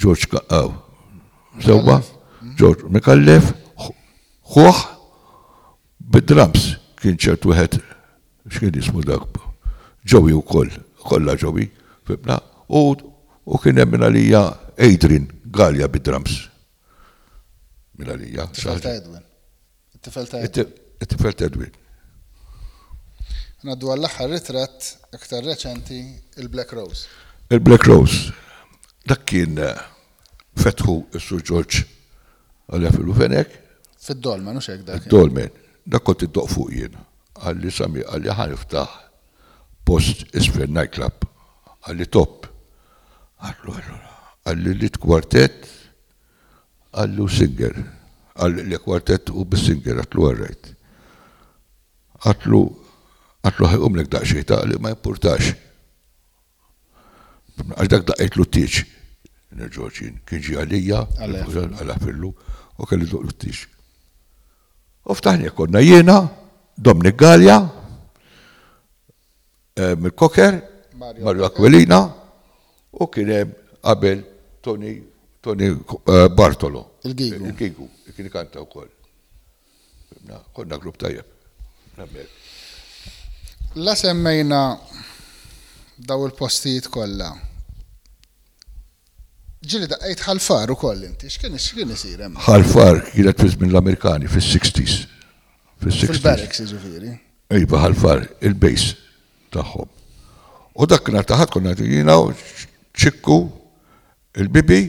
Ġorġ Kaqaw. Sewwa? Ġorġ Micallef, ħuh bid-drums kien ċert wieħed x'kien jismu dak Joey wkoll, kollha Joey, fimtna? U kien hemm mingħalija Adrian Galea bid-drums. Mingħalija. Xorta Edwin. It-tifel ta' Edwin. It-tifel ta' Edwin. Naddu għall-aħħar ritratt iktar reċenti, il-Black Rose. Il-Black Rose. Dak kien eh, fetħu s-Sur Ġorġ għalja filu fenek. Fid-dolmen, u xek dak. Fid-dolmen. Dak kont id-doq fuq jien. Għalli sami, għalli ħaniftaħ post isfel nightclub. Għalli top. Għallu, għallu, għalli lit kwartet Qallu Singer, qal le kwartett u biss Singer għatlu all right. Għatlu, għatlu ħa jqumlek daqxejn ta' qliq ma jimpurtax. Għax dak daqqejtlu t-tieġ. Nerġoċin, kien ġie għalija, għal-ħfillu, u kelli doqlu t-tieġ. U ftaħni hekk konna jiena, Dominic Galea, mill-Cocker, Mario Aquilina, u kien hemm qabel Toni Toni Bartolo. Il-Gigu. Il-Gigu, kien ikanta wkoll. Fimna, konna grupp tajjeb. Nagħmel. La semmejna daw il-postijiet kollha. Ġili daqqejt ħalfar ukoll inti, x'kien x'kien isir hemm? Ħalfar kienet fi żmien l-Amerikani fis-60s. Fil-barracks, jiġifieri. Iva, ħalfar, il-base tagħhom. U dak kien taħat konna jiena u ċikku il-bibi,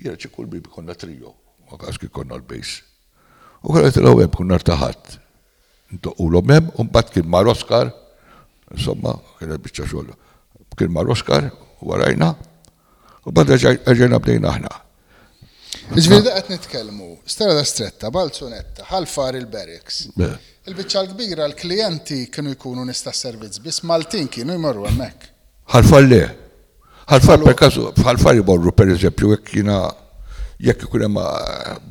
jiena ċikku l-bibi konna trio, ma każ kien konna l-base. U konna tilgħu hemm konna taħat. Ntoqulhom hemm u mbagħad kien mar Oscar, insomma, kien biċċa xogħol. Kien mar Oscar warajna. U bad reġajna bdejna aħna. Iġviri da qed nitkellmu, Strada Stretta, Balzunetta, Ħalfar il-Barracks. Il-biċċa l-kbira l-klijenti kienu jkunu nies tas-servizz biss Maltin kienu jmorru hemmhekk. Ħalfar le. Ħalfar per każ f'Ħalfar imorru pereżempju jekk jiena jekk ikun hemm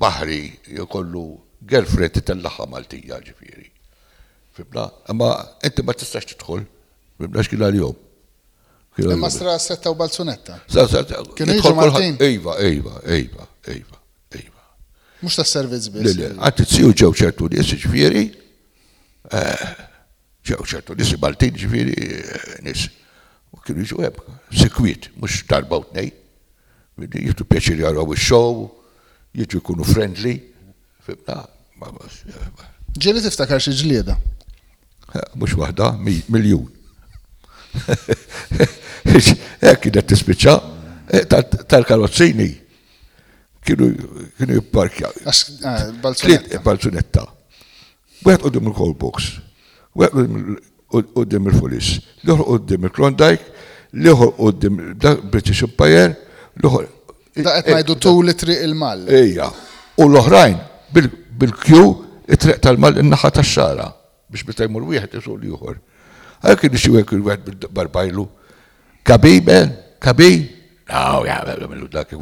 baħri jkollu girlfriend itellagħha Maltija ġifieri. Fhimtna? Imma inti ma tistax tidħol. Fhimtna x'kien għalihom. Imma Strassetta u Balzunetta. Strassetta. Kienu jiġu Maltin. Iva, iva, iva, iva, iva. Mhux tas-servizz biss. Le, le, għad tiziju ġew ċertu nies ġifieri. Eh, ġew ċertu nies Maltin ġifieri eh, nies. U kienu jiġu hemm sikwiet, mhux darba u tnejn. Jiftu pjaċir jaraw ix-show, jiġu jkunu friendly, Sibtha ma bas. Ġieli tiftakar xi ġlieda? Mhux waħda, miljun. Hekk kienet tispiċċa tal-karozzini kienu jipparkjaw. Balzunetta. Wieħed quddiem il-Cold Box, wieħed quddiem il-Folis, l-ieħor quddiem il-Klondike, l-ieħor quddiem British Empire, l-ieħor. Da qed ngħidu tul it-triq il-mall. Ejja, u l-oħrajn bil-kju it-triq tal-mall in-naħa tax-xara biex meta jmur wieħed isul l-ieħor. Għal kien ixi wieħed kull wieħed bil-barbajlu. Kabi, ben, kabi. Aw, jgħamlu dak kif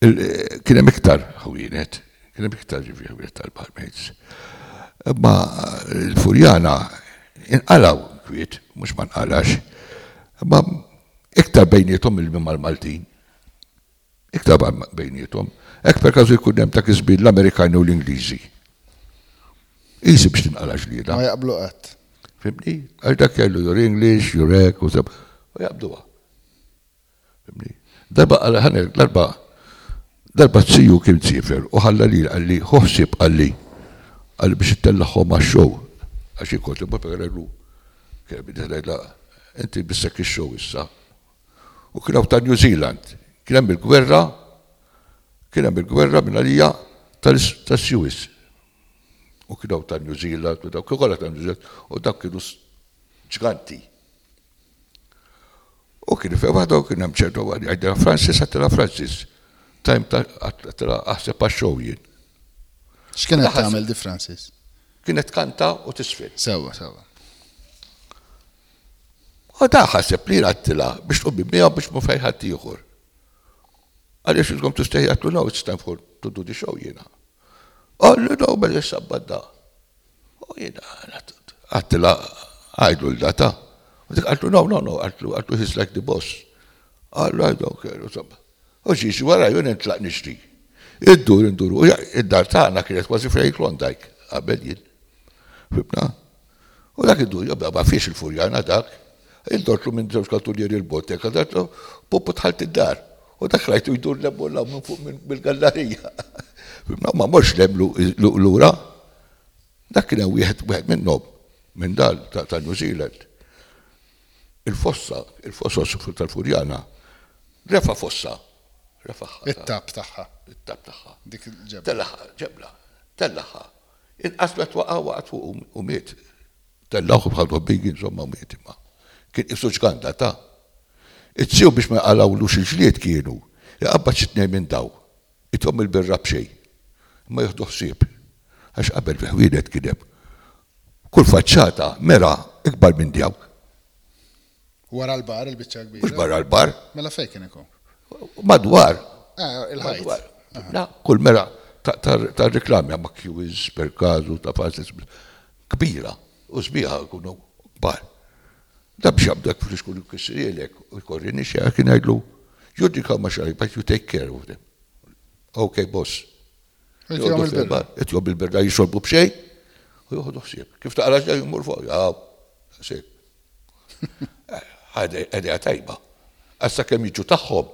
Kien hemm iktar ħwienet, kien hemm iktar ġifieri ħwienet tal-barmaids. Imma l-Furjana inqalgħu kwiet, mhux ma nqalgħax, imma iktar bejniethom milli mal-Maltin. Iktar bejniethom. Hekk per każu jkun hemm ta' kisbin l-Amerikani u l-Ingliżi. Easy biex tinqala' ġlieda. Ma jaqblu qatt. Fimni? Għax dak jgħidu jur English, jur hekk, u jaqbduha. Darba qal ħaner, darba, darba t-siju kien siefer u ħalla lili, qalli, ħu ħsieb, qalli, qalli biex ittellaħhom għax-show, għax jien kont immur pera ngħidlu, kera bidejt ngħidla, inti bissek ix-show issa. U kien hawn ta' New Zealand, kien hemm il-gwerra, kien hemm il-gwerra minn għalija tas-Suez. U kien hawn ta' New Zealand, u dawk kollha ta' New Zealand, u dawk kienu ġganti. U kien fema daw kien hemm ċertu għad jgħidilha Francis għattilha Francis. Time ta' għattilha aħseb għax-show jien. X'kienet tagħmel di Francis? Kienet kanta u tisfel. Sewwa, sewwa. U da ħaseb li għattila biex tqobbi bija biex mu fejħat tiħor. Għalix il-għom t-istahi għattu no, it's time for to do the show jena. Għallu no, bel jessabba da. U jiena għattilha għidlu l-data. U dik qaltlu no, no, no, qaltlu, qaltlu he's like the boss. Qallu I don't care, insomma. U ġiġi wara jien intlaq nixtri. Iddur, indur, u id-dar tagħna kienet kważi fejn Klondike qabel jien. Fimna? U dak iddur, jobda ma fiex il-furjana dak, indortlu minn żewġ kaltunieri l-botteka, dartlu, pupu tħalt id-dar. U dak rajtu jdur lemmu l-law minn fuq mill-gallarija. Fimna? Ma morx lemm lura. Dak kien hemm wieħed wieħed minnhom minn dan ta' New Zealand. Il-fossa, il-fosos tal-Furjana, refa' fossa. Refagħha. It-tab tagħha. It-tab tagħha. Dik il-ġebla. Tellagħha, ġebla. Tellagħha. Inqasmet waqgħa waqgħet fuq u miet. Tellagħu bħal tobbigi insomma u miet imma. Kien qisu ġganda ta'. It-siew biex ma jqalgħulux il-ġlied kienu, iqabbad xi tnejn minn dawn. Itgħomm il-birra b'xejn. Imma jieħdu ħsieb. Għax qabel fih wieħed kien hemm. Kull faċċata mera ikbar minn djawk. Wara l-bar il-biċċa l-kbira. Mhux barra l-bar. Mela fejn kien ikun? Madwar. Ah, il-ħajt. Madwar. La, kull mera ta' reklami ma' Q's, Perkazu, ta' Fazis. Kbira. U sbieħa kunu bar. Dam x'jabdek flus kull jkissrielek u jkorri nixxeqa kien jgħidlu, Ġudika ma x'għalli but you take care of them. Ok, boss. Itjom il-birda jisolbu b'xejn u joħdu ħsieb. Kif taqra ġdej jmur fuq, jaw, ħsieb. Għadja tajba. Għassa kemm jiġu tagħhom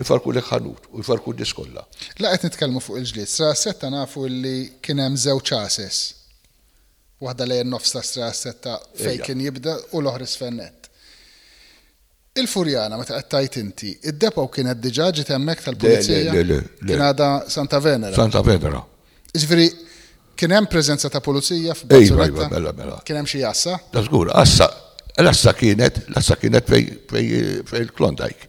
ifarku l ħanut u jfarku l kollha. La qed nitkellmu fuq il-ġlied, sa setta nafu li kien hemm żewġ għases. Waħda lejn nofs ta' Strada s-Setta fejn kien jibda u l-oħra isfel nett. Il-Furjana meta qed tgħid inti, id-depot kienet diġà ġiet hemmhekk tal-Pulizija? Le, le, le, le. Kien għadha Santa Venera? Santa Venera. Jiġifieri kien hemm preżenza ta' Pulizija f'Bazzonetta? Ejwa, ejwa, mela, mela. Kien hemm xi għassa? Dażgur, għassa, l-għassa kienet, l-għassa kienet fejn fejn il-Klondike.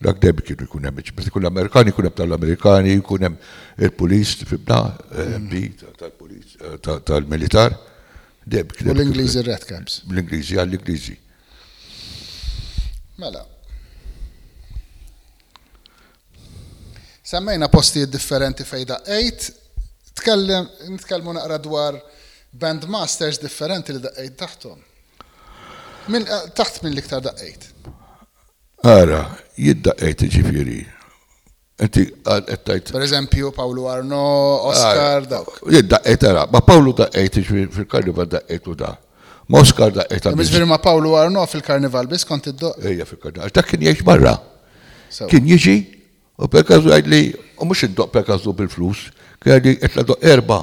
Dak dejjem kienu jkun hemm meta jkun l-Amerikani jkun hemm tal-Amerikani, jkun hemm il-pulis fibda, MP tal-pulis tal-militar. U l-Ingliżi Red Caps. L-Ingliżi għall-Ingliżi. Mela. Semmejna postijiet differenti fejn daqqejt. Tkellem, nitkellmu naqra dwar bandmasters differenti li daqqejt taħthom. Taħt min l-iktar daqqejt? Ara, jiddaqqejt jiġifieri. Inti qed tgħid. Per eżempju, Pawlu Arno, Oscar, dawk. Jiddaqqejt ara, ma' Pawlu daqqejt jiġifieri fil-Karnival daqqejt u da. Ma' Oscar daqqejt għal. Jiġifieri ma' Pawlu Arno fil-Karnival biss kont iddoqq? Ejja fil-Karnival. Dak kien jgħix barra. Kien jiġi u perkażu jgħidli, u mhux iddoqq perkażu bil-flus, kien jgħidli qed nadoqq erba'.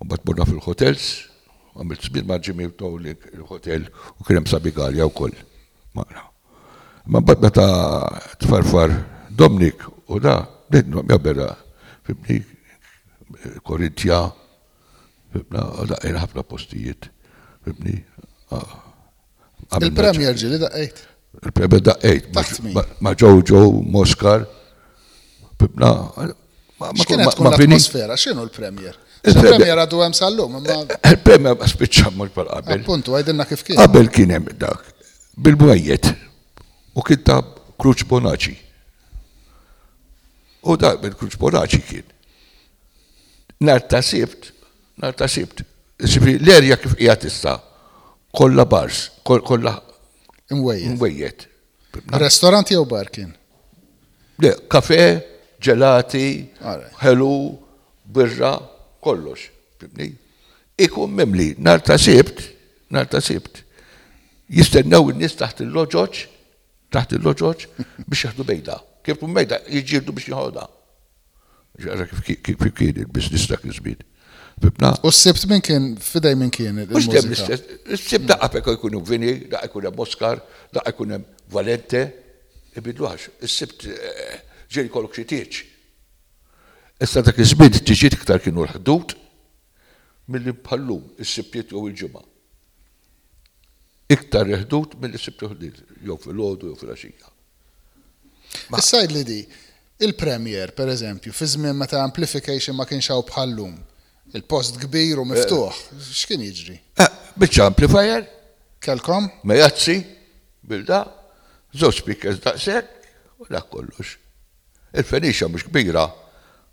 U mbagħad morna fil-hotels, għamilt żmien ma' Jimmy u Tony il-hotel u kien hemm Sabigalia wkoll magħna. Imma mbagħad meta tfarfar Domnik u da, bdejna nabera, fimni, Korinthia, fimna, u daqqejna ħafna postijiet, fimni. Il-Premier ġili daqqejt. Il-Premier daqqejt. Ma ġew ġew Moskar. Bibna. X'kienet tkun l-atmosfera? X'inhu l-Premier? Il-Premier għadu hemm sal-lum. Il-Premier ma spiċċa mhux bħal qabel. Appuntu, għajdilna kif kien. Qabel kien hemm dak. Bil-mwejjed. U kien ta' Kruċ Bonaċi. U dak bil-Kruċ Bonaċi kien. Nar ta' sibt, nar ta' sibt. L-erja kif hija tista' Kollha bars, kollha imwejjed. Restorant jew bar kien? Le, kafe, ġelati, ħelu, birra, kollox. Ikun mimli, nar ta' sibt, nar ta' sibt, jistennew in-nies taħt il-loġoġ, taħt il-loġoġ biex jaħdu bejda. Kif tkun bejda, jiġġieldu biex jaħodha. Biex ara kif kif kien il-business dak iż-żmien. Fimtna? U s-Sibt min kien, f'idej min kien il-mużika? Mhux dejjem l-istess. Is-Sibt daqqa f'hekk jkun hemm Vinny, daqqa jkun hemm Oscar, daqqa jkun hemm Valente, ibidlu għax is-Sibt ġej jkollok xi tieġ. Issa dak iż-żmien it-tiġiet iktar kienu l-Ħdud milli bħal-lum, is-Sibtiet jew il-Ġimgħa. Iktar il-ħdud milli Sibt il-Ħdid, jew filgħodu jew filgħaxija. Issa għidli di, il-Premier, per eżempju, fi żmien meta amplification ma kienx hawn bħal llum, il-post kbir u miftuħ, x'kien jiġri? Biċċa amplifier. Kellkom? Mejazzi, bilda, żewġ speakers daqshekk, u dak kollox. Il-fenixja mhux kbira,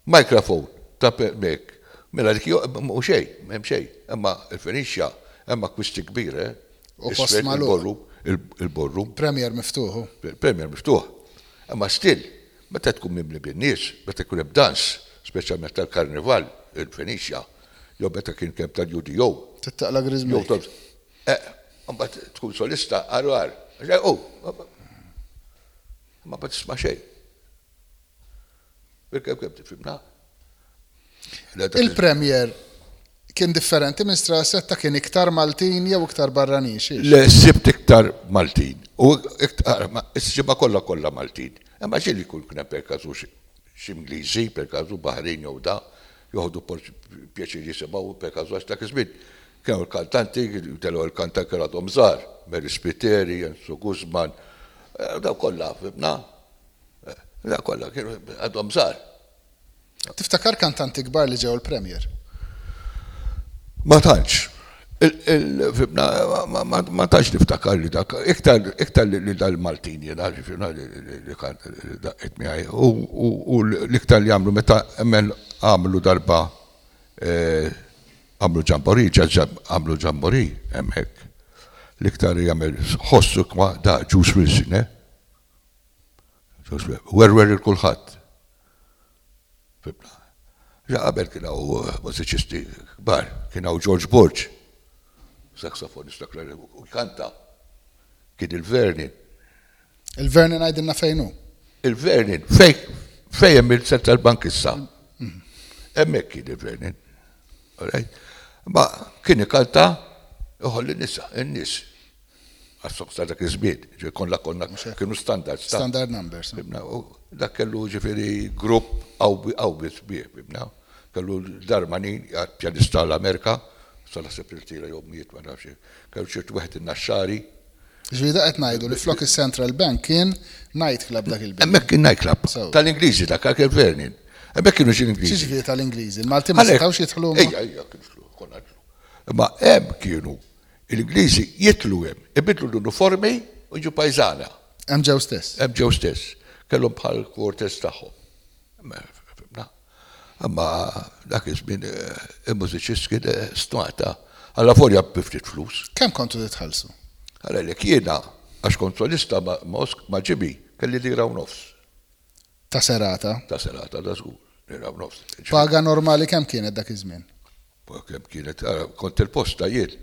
microphone ta' hekk, mela dik hu xejn, m'hemm xejn. Imma l-fenixja hemm akkwisti kbir, eh. U post magħluq. Il-borrum. Premier miftuħ hu. Premier miftuħ. Imma still, meta tkun mimli bin-nies, meta jkun hemm dans, speċjalment tal-Karnival, il-fenixja, jew meta kien camp tal-UDO. Trid taqla' Griżmejk. Jew tgħodd. Eh, imbagħad tkun solista, agħar u agħar. Għax hu. Imma ma tisma' xejn. Birkemm kemm tifhimna. Il-Premier kien differenti minn Strasetta, kien iktar Maltin jew iktar barranin, x'inhi? Le, sibt iktar Maltin. U iktar, issibha kollha kollha Maltin. Imma x'inhi li jkun hemm perkażu xi Ingliżi, perkażu Baħrin jew da, joħdu pjaċir jisimgħu perkażu għax dak iż-żmien Kienu l-kantanti, telgħu l-kantanti kienu għadhom żgħar, Mary Spiteri, Enzo Guzman, dawk kollha fimna, dawk kollha kienu għadhom żgħar. Tiftakar kantanti kbar li ġew il-Premier? Ma tantx. Fimna, ma tantx niftakar li dak, iktar li dal-Maltin jiena, fimna, li kant daqqit miegħi, u l-iktar li għamlu meta għamlu darba, Għamlu ġamboree, ġa għamlu ġamboree hemmhekk. L-iktar jagħmel ħoss u kma da Juice Wilson, eh? Werwer il kulħadd. Fimna? Ġa qabel kien hawn mużiċisti kbar, kien hawn George Borg, saxofonista u kanta. Kien il-Verni, Il-Vernon għidilna fejn hu. Il-Vernon, fejn fejn hemm il-Central Bank issa. Hemmhekk kien il-Vernon. Ma kien ikalta iħolli nisa, in-nies. Għas-soq ta' dak iż-żmien, ġifieri kollha konna kienu standard. Standard numbers. Dak kellu ġifieri grupp qawwi qawwi sbieħ, fimna. Kellu l-armanin, pjanista l-Amerika, sa naħseb irtira jew miet ma nafx. Kellu ċertu wieħed in-Naxxari, Ġifieri dak qed ngħidu li flok is-Central Bank kien Night Club dak il-bini. Hemmhekk kien Night Club. Sew. Tal-Ingliżi dak, għalkemm Vernon. Hemmhekk kienu xi l-Ingliżi. X'jiġifieri tal-Ingliżi? Il-Maltin ma setgħux jidħlu hemm? Ejja, ejja, kienu jidħlu, konna nidħlu. Imma hemm kienu l-Ingliżi jidħlu hemm, ibiddlu l-uniformi u jiġu pajżana. Hemm ġew stess? Hemm ġew stess. Kellhom bħal quarters tagħhom. Imma dak iż-żmien il-mużiċist kien stmata. Alla volja bi ftit flus. Kemm kontu titħallsu? Ara lek, jiena għax kont solista ma' Jimmy kelli lira u nofs. Ta' serata? Ta' serata, da żgur. Lira u nofs. Paga normali kemm kienet dak iż-żmien? Wa kemm kienet, ara, kont il-posta jien.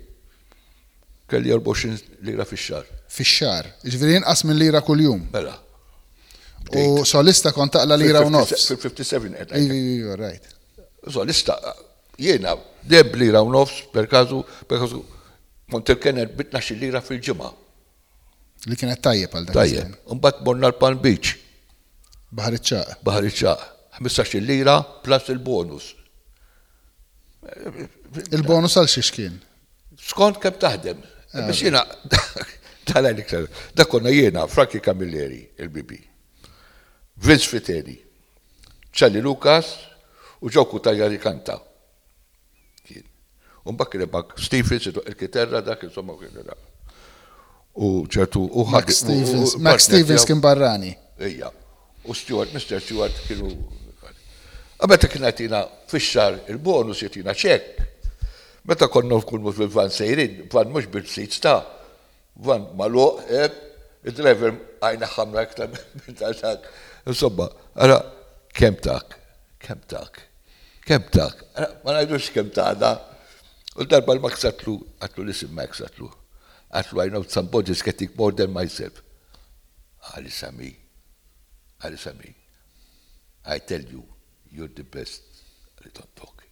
Kelli erba' u għoxrin lira fix-xahar. Fix-xahar. Jiġifieri inqas minn lira kuljum. Mela. U solista kont taqla' lira u nofs. Fil-57 qed ngħidlek. Iva, iva, rajt. Solista, jiena, dejjem b'lira u nofs, perkażu, perkażu, kont irkenen bi tnax-il lira fil-ġimgħa. Li kienet tajjeb għal dak iż-żmien. Tajjeb. Imbagħad morna l-Palm Beach. Baħar iċ-Ċagħaq. Baħar iċ-Ċagħaq. Ħmistax-il lira plus il-bonus. Il-bonus għal xiex kien? Skont kemm taħdem. Biex jiena tala l-iktar. Dak konna jiena, Frankie Camilleri, il-BB. Vince Fiteri. Charlie Lucas u Joe Cutajar ikanta. Kien. U mbagħad kien hemm Buck Stevens iduq il-kiterra dak insomma kien ra. U ċertu u Max ħadd. Stevens, Max Stevens kien barrani. Ejja. U Stewart, Mr. Stewart kienu. U meta kien jagħtina fix-xahar il-bonus jagħtina ċekk. Meta konna f'kull mhux bil-van sejrin, van mhux bil-seats ta', Van magħluq qiegħed, id-driver għajn ħamra iktar minn ta' dak. Insomma, ara kemm tak, kemm tak, kemm tak, ara ma ngħidux kemm tagħna. U l-darba li Max għadtlu, għadtlu l-isem Max għadtlu. Għadtlu I know somebody is getting more than myself. Qal isha mi, qal isha mi, I tell you You're the best li togħdok.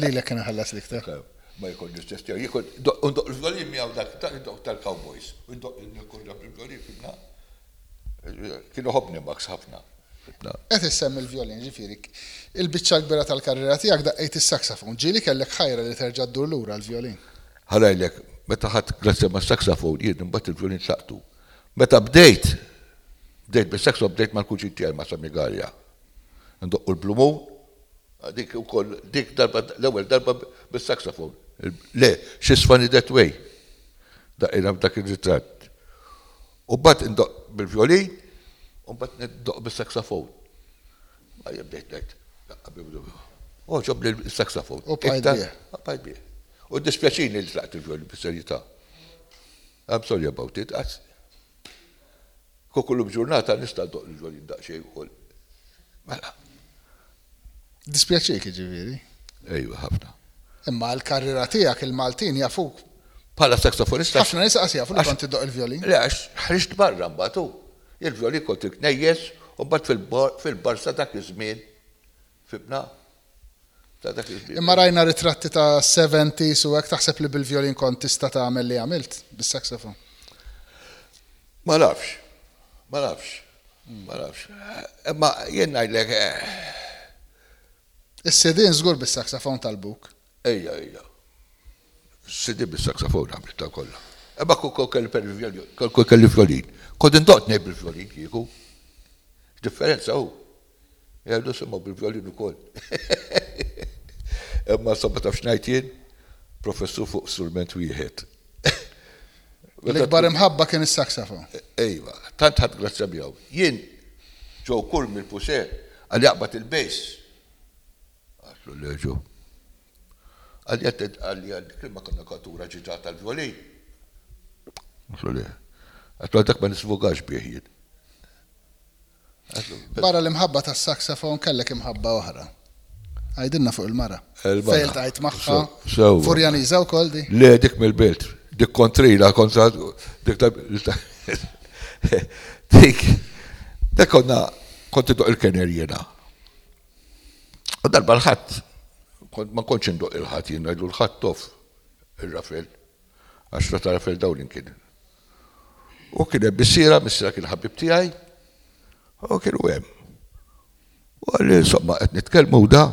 Lilek kien iħallas l-iktar. Ma jkun l-istess tiegħu. Jkun ndoq l-vjolin miegħu dak tal-doq tal-cowboys. Ndoq il-kurra bil-vjolin fitna. Kien iħobbni Max ħafna. Qed issemmi l-vjolin, ġifieri, il-biċċa l-kbira tal-karriera tiegħek daqqejt is-saxophone. Ġieli kellek ħajra li terġa' ddur lura għall-vjolin? Ħa ngħidlek, meta ħadt grazzja mas-saxophone, jien imbagħad il-vjolin tlaqtu. Meta bdejt, bdejt bis-saxo bdejt mal-kuġin tiegħi ma' Sammy Galea. Indoqqu l-Blue Moon, dik ukoll dik darba l-ewwel darba bis-saxophone. Le, She's Funny That Way, daqqilha f'dak ir-ritratt. U mbagħad indoqq bil-vjolin u mbagħad nindoqq bis-saxophone. Għajja bdejt ngħid, daqqa bil-vjolin. Għoġobni s-saxophone. U bqajt bih. Bqajt bih. U ddispjaċini li tlaqt il-vjolin bis-serjetà. I'm sorry about it, għax kukulum ġurnata nista' ndoqq lil ġolin daqsxejn ukoll. Mela. Dispjaċik jiġifieri? Ejwa, ħafna. Imma għall-karriera tiegħek il-Maltin jafuk. Bħala saxofonista. Ħafna nies qas jafu li kont tiddoqq il-vjolin. Le għax ħriġt barra mbagħad u l-vjolin kont irknejjes u mbagħad fil-bar sa dak iż-żmien Fibna ta' dak iż-żmien. Imma rajna ritratti ta' seventies u hekk, taħseb li bil-vjolin kont tista' tagħmel li għamilt bis-saxophone? Ma nafx. Ma nafx. Ma nafx. Imma jien ngħidlek. Is-CD żgur bis-saxophone tal-buk. Ejja, ejja. CD bis-saxophone għamiltha kollha. Imma kieku kelli per il-vjolin, kieku kelli vjolin. Kont indoqt ngħid bil-vjolin kieku. X'differenza hu? Jgħidu jisimgħu bil-vjolin ukoll. Imma sa ma tafx ngħid jien, professur fuq strument wieħed. L-ikbar imħabba kien is-saxafon. Ejwa, tant ħadd grazzja miegħu. Jien ġew kull mill-puse għal jaqbad il-bass. Għatlu le ġew. Għal jgħid għal jgħid dik li ma konna katura ġitata tal-vjolin. Għatlu le. Għatlu għal dak ma nisvugax bih jien. Barra l-imħabba tas-saxophone kellek imħabba oħra. Għidilna fuq il-mara. Fejn iltqajt magħha. Furjaniża wkoll di? Le dik mill-belt. Dik kontrina kontra dik ta' dik. Dik konna kont idoq il-kener jiena. U darba l-ħadd kont ma kontx indoq il-ħadd jiena l-ħadd tof ir-rafel. Għax la tagħraf lil Dowling kien. U kien hemm missiera, missiera kien ħabib tiegħi, u kienu hemm. U għalli, insomma, qed nitkellmu u da,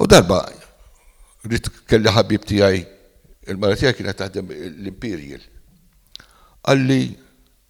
u darba rrid kelli ħabib tiegħi, il-mara tiegħi kienet taħdem l-Imperial. Qalli,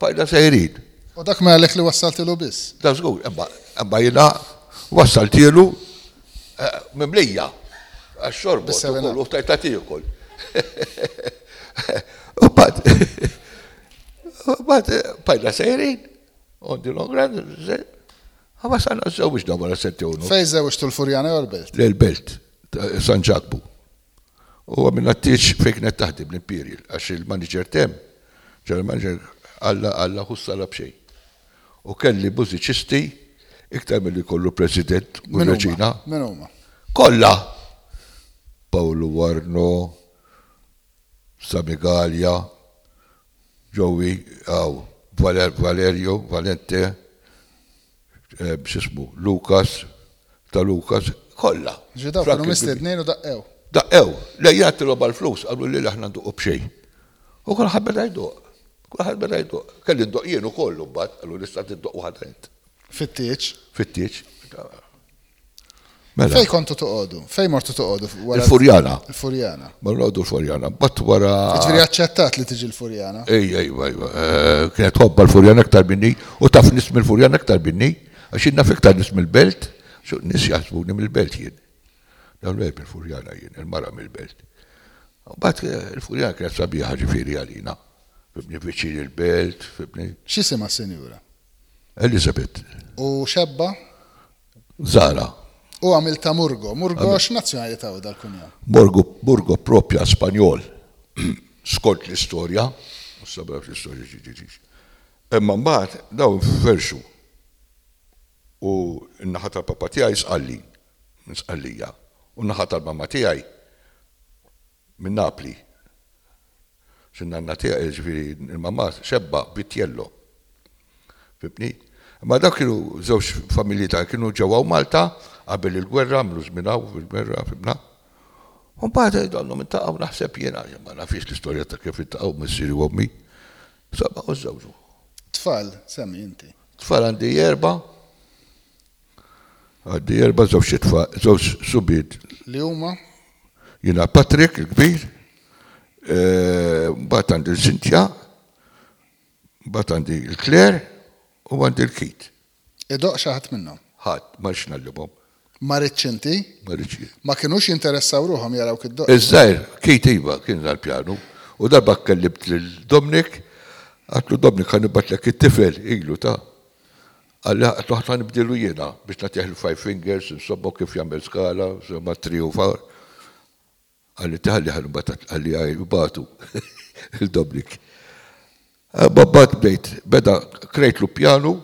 Bajda sejrin. U dak ma għalhekk li wassaltilu biss. Da żgur, imma imma jiena wassaltielu mimlija għax xorbot ukoll u ftajt tagħtih ukoll. U mbagħad mbagħad bajda sejrin, għandi l-ongran, Għama sanna żewġna wara sentewnu. Fej żewġtu l-Furjana jew l-Belt? L-Belt, San Ġakbu. Huwa minn Għattiex fejn kienet taħdem l-Imperial għax il-manager temm, ġara l-manager Alla Alla hu s-sala b'xejn. U kelli mużiċisti iktar milli jkollu president u reġina. Min huma? Kollha! Pawlu Warno, Sami Galea, Joey, hawn, Valerio Valente, x'ismu, Lukas, ta' Lukas, kollha. Jiġifieri dawk kienu mistednin u daqqew. Daqqew. Le, jien għedtilhom għall-flus, qalu li le aħna nduqqu b'xejn. U kulħadd beda jduqq. Kulħadd beda jduqq. Kelli ndoqq jien ukoll imbagħad, qalu li issa tiddoqq waħda int. Fit-tieġ. Fit-tieġ. Mela. Fej kontu toqodu? Fej mortu toqodu? Il-Furjana. Il-Furjana. Ma noqodu l-Furjana. Bat wara. Ġviri aċċettat li tiġi l-Furjana. Ej, ej, ej, eh, kienet hobba l-Furjana aktar minni u taf nismi l-Furjana aktar minni, għax inna fiktar nismi l-belt, nis jaħsbuni mill-belt jien. Dawn l il-Furjana jien, il-mara mill-belt. Bat eh, il-Furjana kienet sabiħa ġifiri għalina. Fibni viċin il-belt, fibni. Xisima s-senjura? Elizabeth. U xebba? Zara. U għamil ta' Murgo. Murgo x'nazzjonalità hu dal-kunjam? Murgo, Murgo propja Spanjol. Skont l-istorja, u sabra fl-istorja ġiġiġiġ. Imma mbagħad dawn ferxu. U n-naħa tal-papa tiegħi Sqallin, minn Sqallija. U n-naħa tal-mamma tiegħi Minn Napli. Sin-nanna tiegħi, jiġifieri il-mamma, xebba Vitiello. Fhimtni? Imma dawk kienu żewġ familji ta' kienu ġew hawn Malta qabel il-gwerra, għamlu żmien hawn fil-gwerra, fhimna? U mbagħad donnhom iltaqgħu naħseb jien, għax ma nafhiex l-istorja ta' kif iltaqgħu missieri u ommi. Insomma, u żżewġu. Tfal, semmi inti. Tfal għandi erba'. Għandi erba' żewġ itfa', żewġ subien li huma, jiena Patrick il-kbir, mbagħad għandi l-Cynthia, mbagħad għandi l-Claire u għandi l-Keith. Idoqq xi ħadd minnhom? Ħadd, ma rridx ngħallimhom. Ma ridtx inti? Ma ridtx jien. Ma kinux jinteressaw ruħhom jarawk iddoqq? Iż-żgħir, Keith iva, kien għal pjanu. U darba kellimt lil Dominic, għedtlu Dominic ħa nibgħatlek it-tifel, ilu ta. Għalli toħ ta' nibdilu jiena biex nagħtih il-five fingers, insobbok kif jagħmel Scala, ma' three u four. Għalli tiħalli ħalli mbagħad għalli jbagħtu lil Dominik. Imma mbagħad bdejt, beda, krejtlu pjanu,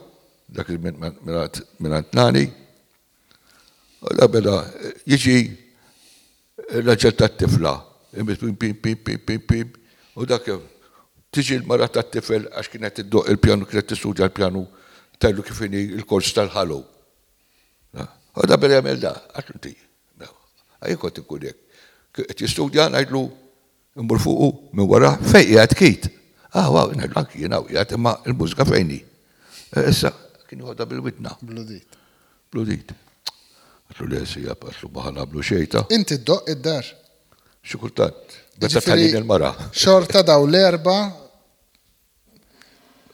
dak iż-żmien mingħand nani, Alla mela jiġi l-anġel tat-tifla, u dak tiġi l-mara tat-tifel għax kienet iddoqq il-pjanu, kienet tistudja l-pjanu, tgħidlu kif inhi l-kors tal-ħalu. Alla mela jagħmel dan, għax inti, jien kont inkun hekk. Kien qed jistudja ngħidlu, Immur fuqu minn wara fejn qiegħed Keith. Hawn, hawn, ngħidlu anki jien hawn qiegħed imma l-mużika fejn hi? Issa, kien joħodha bil-widna. Bludit. Bludit. Għidlu le siegħeb, għidlu ma ħa nagħmlu xejn ta'. Inti ddoqq id-dar? Xi kultant. Meta tħallini l-mara. Xorta dawn l-erbgħa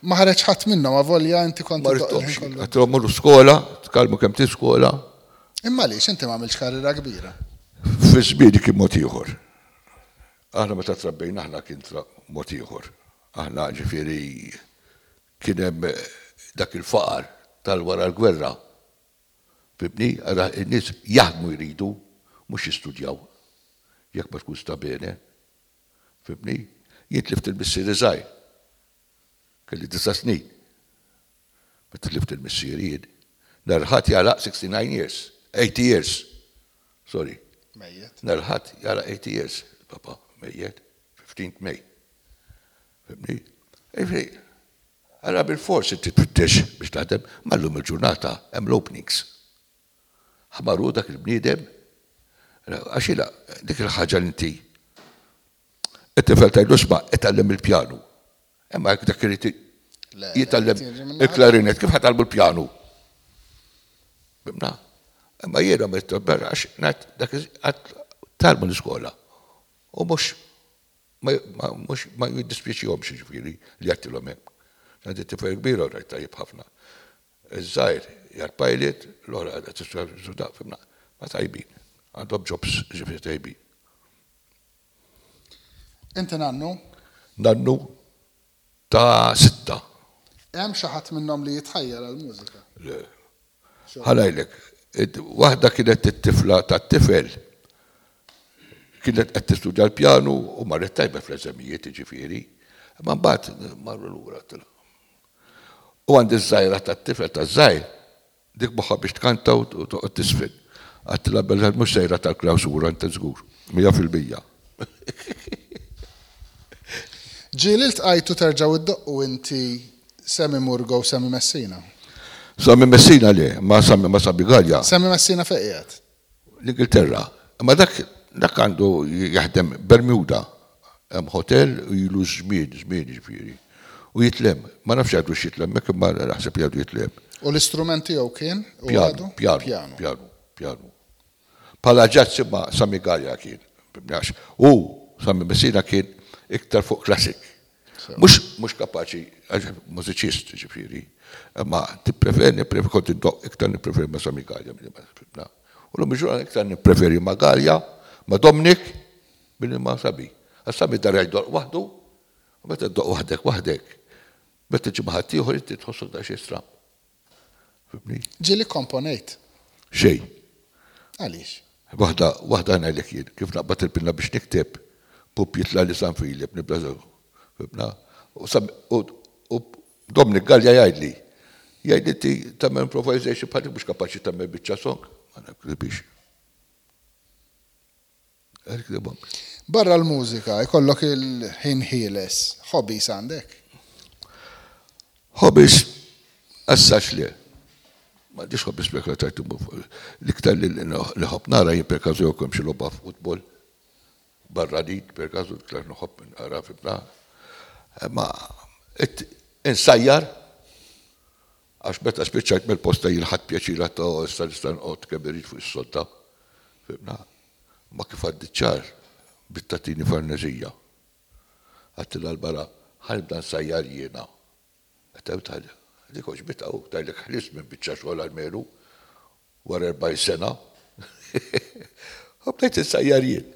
Ma ħareġ ħadd minnhom avolja inti kont Ma ridhomx. Għatlhom morru skola, tkallmu kemm ti skola. Imma għaliex inti m'għamiltx karriera kbira? Fi żmieni kien mod ieħor. Aħna meta trabbejna aħna kien mod ieħor. Aħna ġifieri kien hemm dak il-faqar tal-wara l-gwerra. Fimtni? Ara n-nies jaħdmu jridu mhux jistudjaw. Jekk ma tkun sta bene. Fhimni? Jien tlift il-missieri żgħir. Kelli disa' snin. Meta tlift il-missieri jien. Nhar il-Ħadd jagħlaq 69 years. 80 years. Sorry. Mejjet. Nhar il-Ħadd jagħlaq 80 years. Papa mejjet. 15 May. Fhimni? Ifri, Ara bil-fors inti tfittex biex taħdem, ma llum il-ġurnata hemm l-openings. Ħmaru dak il-bniedem għax ilha dik il-ħaġa li inti t-tifel tgħidlu isma' itgħallem il-pjanu. Imma jekk dak irid jitgħallem il-klarinett kif ħatgħallmu l-pjanu? Bimna? Imma jiena ma jittabber għax ngħid dak għad talmu l-iskola. U mhux mhux ma jiddispjaċihomx jiġifieri li għattilhom hemm. Għandi tifel kbira u rajt tajjeb ħafna. Iż-żgħir jgħid pilot, l-oħra qiegħda tiswef suda, fimna. Ma tajbin. Għandhom jobs ġifieri tajbin. Inti nannu? Nannu ta' sitta. Hemm xi ħadd minnhom li jitħajjar għall-mużika? Le. Ħa ngħidlek, waħda kienet it-tifla tat-tifel, kienet qed tistudja l-pjanu u marret tajba fl-eżamijiet jiġifieri, imma mbagħad marru lura. U għand iż-żgħira tat-tifel taż-żgħir, dik moħħha biex tkanta u toqgħod tiżfin. Għadtilha bellha mhux sejra tal-klawsura inti żgur, mija fil-mija. Ġieli ltqajtu terġgħu ddoqqu inti Sammy Murgo u Sammy Messina? Sammy Messina le, ma' Sammy ma' Sammy Galea. Sammy Messina fejn qiegħed? l-Ingilterra. Imma dak dak għandu jaħdem Bermuda. Hemm hotel u ilu ż-żmien, żmien jiġifieri. U jitlemm. Ma nafx għadux jitlemm hekk imma naħseb li għadu jitlemm. U l-istrument tiegħu kien, u għadu? Pjanu, pjanu, pjanu, pjanu. Bħala ġadz imma Sammy Galea kien, fhimni, għax hu, Sammy Messina kien iktar fuq classic. Mhux kapaċi, għax mużiċist, jiġifieri, imma tippreferi, kont indoqq iktar nippreferi ma' Sammy Galea milli ma' Scribner. U llum il-ġurnata iktar nippreferi ma' Galea, ma' Dominic, milli ma' Sammy. Għax Sammy darha jdoqq waħdu, u meta ddoqq waħdek waħdek, meta ġġib ma' ħaddieħor inti tħossok daqsxejn stramb. Fimni? Ġieli kkomponejt. Xejn. Għaliex? Waħda, waħda ngħidlek jien, kif naqbad il-pinna biex nikteb, pupp jitlali San Filip, nibda sew. Fimna? U sa, u, u Dominic Gallia jgħidli, jgħidli inti tagħmel improvisation bħal dik mhux kapaċi tagħmel biċċa song? Ma nibqgħilhiex. Barra l-mużika, ikollok il-ħin ħieles, hobbies għandek? Hobbies, assax le. M'għandix hobbies pekk tajt l-iktar li nħobb nara jien perkażu jew kemm xi logħba futbol barra dik perkażu iktar nħobb nara fibna. Ma insajjar Għax meta spiċċajt mill-post ta' jien ħadt pjaċir għad ta' issa nista' nqgħod kemm irrid fuq is-sodda. Fhimna? Imma kif għaddiet ċar, bdiet tagħtini farneżija. Għadtilha 'l barra, Ħa nibda nsajjar jiena. Qed tgħid għal dik għoġbitha hu, tgħidlek ħliest minn biċċa xogħol almenu wara erbgħin sena. U bdejt insajjar jien.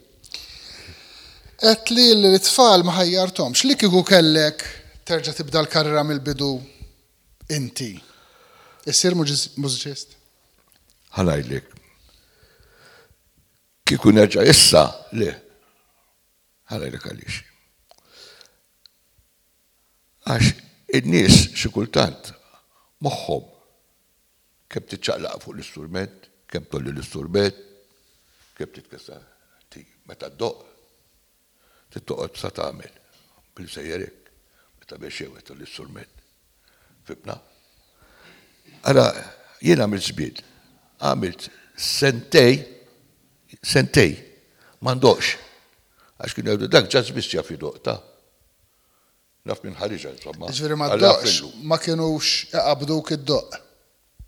Għedtli li t-tfal ma ħajjarthomx. Li kieku kellek terġa' tibda l-karriera mill-bidu, Inti. Issir mużiċist? Ħa ngħidlek. Kieku nerġa' issa, le. Ħa ngħidlek għaliex. Għax in-nies xi kultant moħħhom kemm tiċċaqlaq fuq l-istrument, kemm tolli l-istrument, kemm titkessa. Meta ddoqq, Trid toqgħod sa tagħmel bil-gżejjer hekk meta biex xewqet u l-isturment. Fibna? Ara, jien għamilt żbid. Għamilt sentej, sentej, ma ndoqx. Għax kienu jgħidu dak ġaż biss jaf idoqq ta. Naf minn ħariġha, insomma. Jiġifieri ma doqx, ma kinux iqabbduk iddoqq.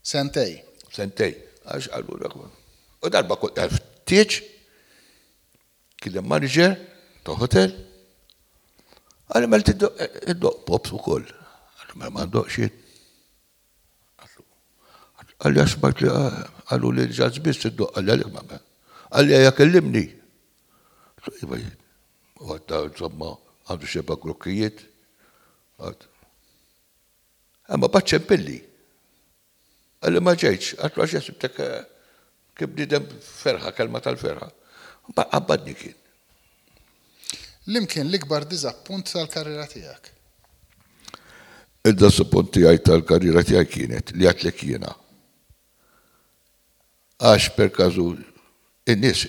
Sentej. Sentej. Għax allura. U darba kont għarf tieġ, Kien hemm manager ta' hotel, qalli mela tiddoqq pops ukoll. Għatlu mela ma ndoqqx jien. Qalli għax smajt li qalu li l-ġazz biss tiddoqq qalli għalhekk ma mela. Qalli ejja kellimni. Għatlu iva jien. U għadda insomma għandu xeba' grokkijiet. Għad. Imma b'għaċċempilli. Qalli ma ġejtx, għatlu għax jahseb tek kien bniedem ferħa, kelma tal-ferħa. Mbagħad qabbadni kien. Liem kien l-ikbar diżappunt tal-karriera tiegħek? Id-diżappunt tiegħi tal-karriera tiegħi kienet li għadtlek jiena. Għax per każu in-nies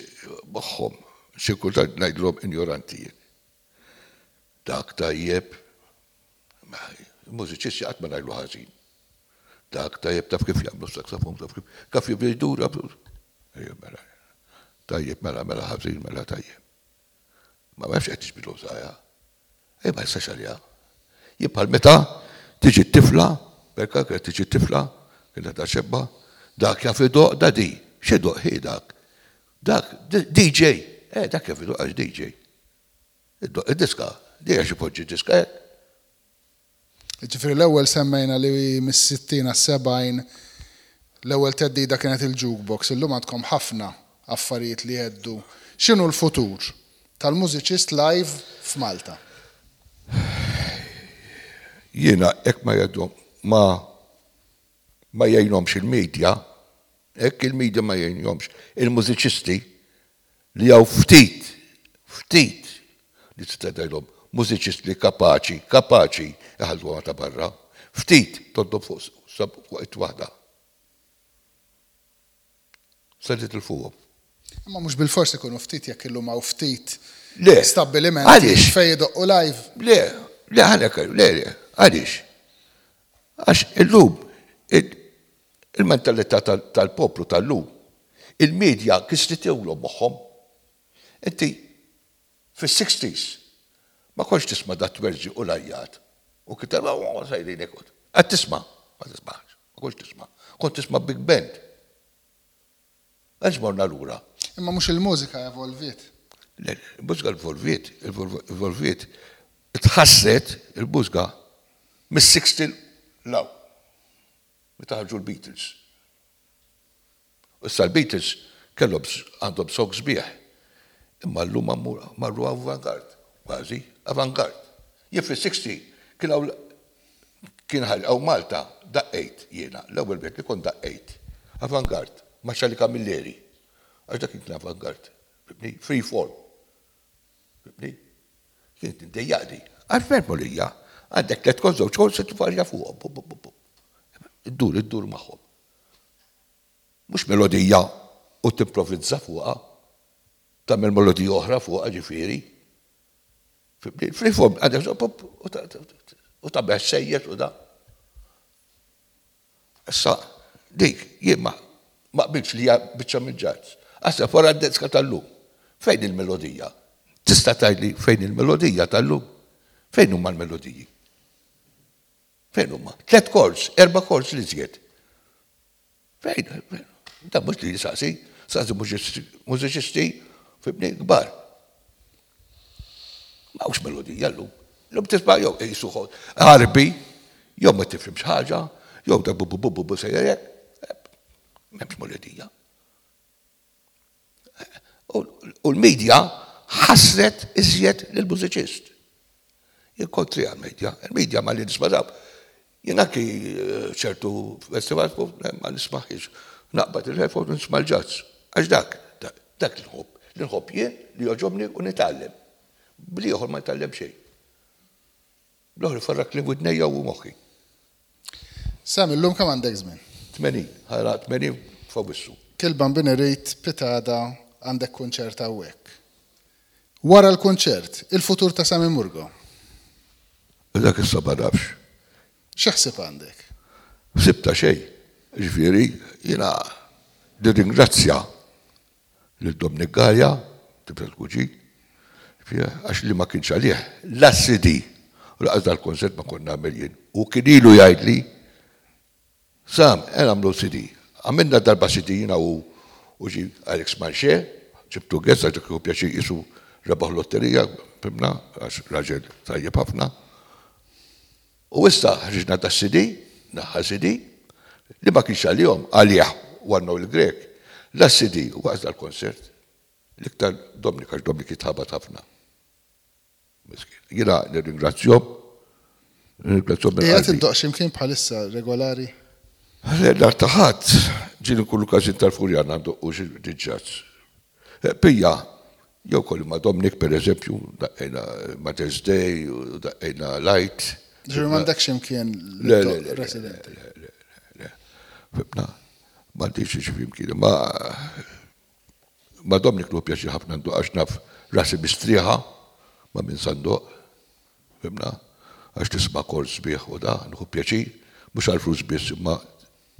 magħhom xi kultant ngħidilhom injoranti jien. Dak tajjeb, il-mużiċisti qatt ma ngħidlu ħażin. Dak tajjeb taf kif jagħmlu s-saxophone taf kif, taf kif jdura. Ejja mela, tajjeb mela, mela ħażin mela tajjeb. Ma nafx qed tiġbidlu l-ħsajja. Ejja ma jistax għaliha. Jien bħal meta tiġi t-tifla, Berka kienet tiġi t-tifla, kienet għadha xebba, dak jaf idoqq da di, x'idoqq hi dak. Dak, DJ! Eh, dak jaf idoqqax DJ. Iddoqq id-diska, DJ għax ipoġġi d-diska hekk. Ġifieri l-ewwel semmejna li mis-sittin għas-sebgħin l-ewwel theddida kienet il-jukebox, illum għandkom ħafna affarijiet li jheddu. X'inhu l-futur tal-mużiċist live f'Malta? Jiena hekk ma jgħidu, ma jgħinhomx il-media, Hekk il-media ma jgħinhomx. Il-mużiċisti li hawn ftit, ftit li tista' tgħidilhom mużiċisti kapaċi, kapaċi iħalluha ta' barra. Ftit tgħoddhom fuq fuq id waħda. Se titilfuhom. Imma mhux bilfors ikunu ftit jekk illum hawn ftit stabbilimenti fejn idoqqu live. Le, le, le, le, għaliex? Għax illum il-mentalità tal-poplu tal-lum, il-media kisrithielhom moħħhom. Inti fis-sixties ma kontx tisma' dat-twerġi u l-għajjat u kif tara huma sejrin hekk u. Qed tisma'? Ma tismax. Ma kontx tisma'. Kont tisma' big band. Għax morna lura. Imma mhux il-mużika evolviet. Le, il-mużika evolviet, evolviet, tħasset il-mużika mis-sixteen 'l hawn. Meta ħarġu l-Beatles. Issa l-Beatles kellhom għandhom song sbieħ. Imma llum marru avant-garde, kważi, avant-garde. Jien fis-sixty kien hawn Kien ħa lqgħu Malta, daqqejt jiena, l-ewwel wieħed li kont daqqejt. Avangard, ma' Charlie Camilleri. Għax dak kien avangard, fhimtni? Free form. Fhimtni? Kienet tindejjaqni. Għal ferm għolija, għandek tliet kors, żewġ kors, se tvarja fuqhom. Bum bum bum bum. Iddur, iddur magħhom. Mhux melodija u timprovizza fuqha, tagħmel melodija oħra fuqha ġifieri. Fl-ifom, għadda zoppop, u ta' bħed sejjet u da. Issa, dik, jimma, ma qbilx li hija biċċa minn ġazz. Għasna fora d-deska tal-lum. Fejn il-melodija? Tista' tgħidli fejn il-melodija tal-lum? Fejn huma l-melodiji? Fejn huma? Tlet kors, erba' kors li żjed. Fejn, dan mhux li jisaqsi, saqsi mużiċisti fibni kbar. Ma hux melodija llum. Llum tisma' jew qisu ħarbi, jew ma tifhimx ħaġa, jew ta' bu bu bu bu bu sejjer hekk. M'hemmx melodija. U l-media ħassret iżjed lill-mużiċist. Jien kontri għall-media. Il-media ma li nisma' dawk. Jien anki ċertu festivals ma nismaħiex. Naqbad il-headphones u nisma' l-jazz. Għax dak, dak li nħobb. Li nħobb jien, li jogħġobni u nitgħallem. Bl-ieħor ma nitgħallem xejn. Bl-oħra jfarrak li widnejja u moħħi. Sam, illum kemm għandek żmien? Tmenin, ħajraq tmenin f'Awwissu. Il-Bambin irid pitada għandek kunċert hawnhekk. Wara l-kunċert, il-futur ta' Sammy Murgo? Dak issa ma nafx. Xi ħsieb għandek? Ħsieb ta' xejn. Jiġifieri jiena nirringrazzja lil Dominic Gaja, tifel il-kuġin, għax li ma kienx għalih la s-CD u lanqas dal-konsert ma kont nagħmel jien. Hu kien ilu jgħidli, Sam, għen nagħmlu CD. Għamilna darba CD jiena u u ġie Alex Manché, ġibtu guest għax dak kieku pjaċir qisu rebaħ lotterija, fhimna, għax raġel tajjeb ħafna. U issa ħriġna das-CD, l-aħħar CD, li ma kienx għalihom, għalih u għal Noel Grech. La CD u laqas dal-konsert. L-iktar Dominic għax Dominic jitħabat ħafna. Miskin. Jiena nirringrazzjahom. Nirringrazzjahom minn qalbi. Qiegħed iddoqq x'imkien bħalissa regolari? Nhar ta' Ħadd ġieli nkunu każin tal-Furjan għandu u xi diġġazz. Pija, jew kolli ma' Dominic pereżempju, daqqejna Mother's Day u daqqejna l-Għid. Ġifieri m'għandekx imkien residenti? Le, le, le. Fimtna? M'għandix jiġifieri imkieni. Ma ma' Dominic nieħu pjaċir ħafna nduq għax naf rasi mistrieħa ma' min sa nduq. Fimtna? Għax tisma' kors sbieħ u da, nieħu pjaċir, mhux għall-flus biss imma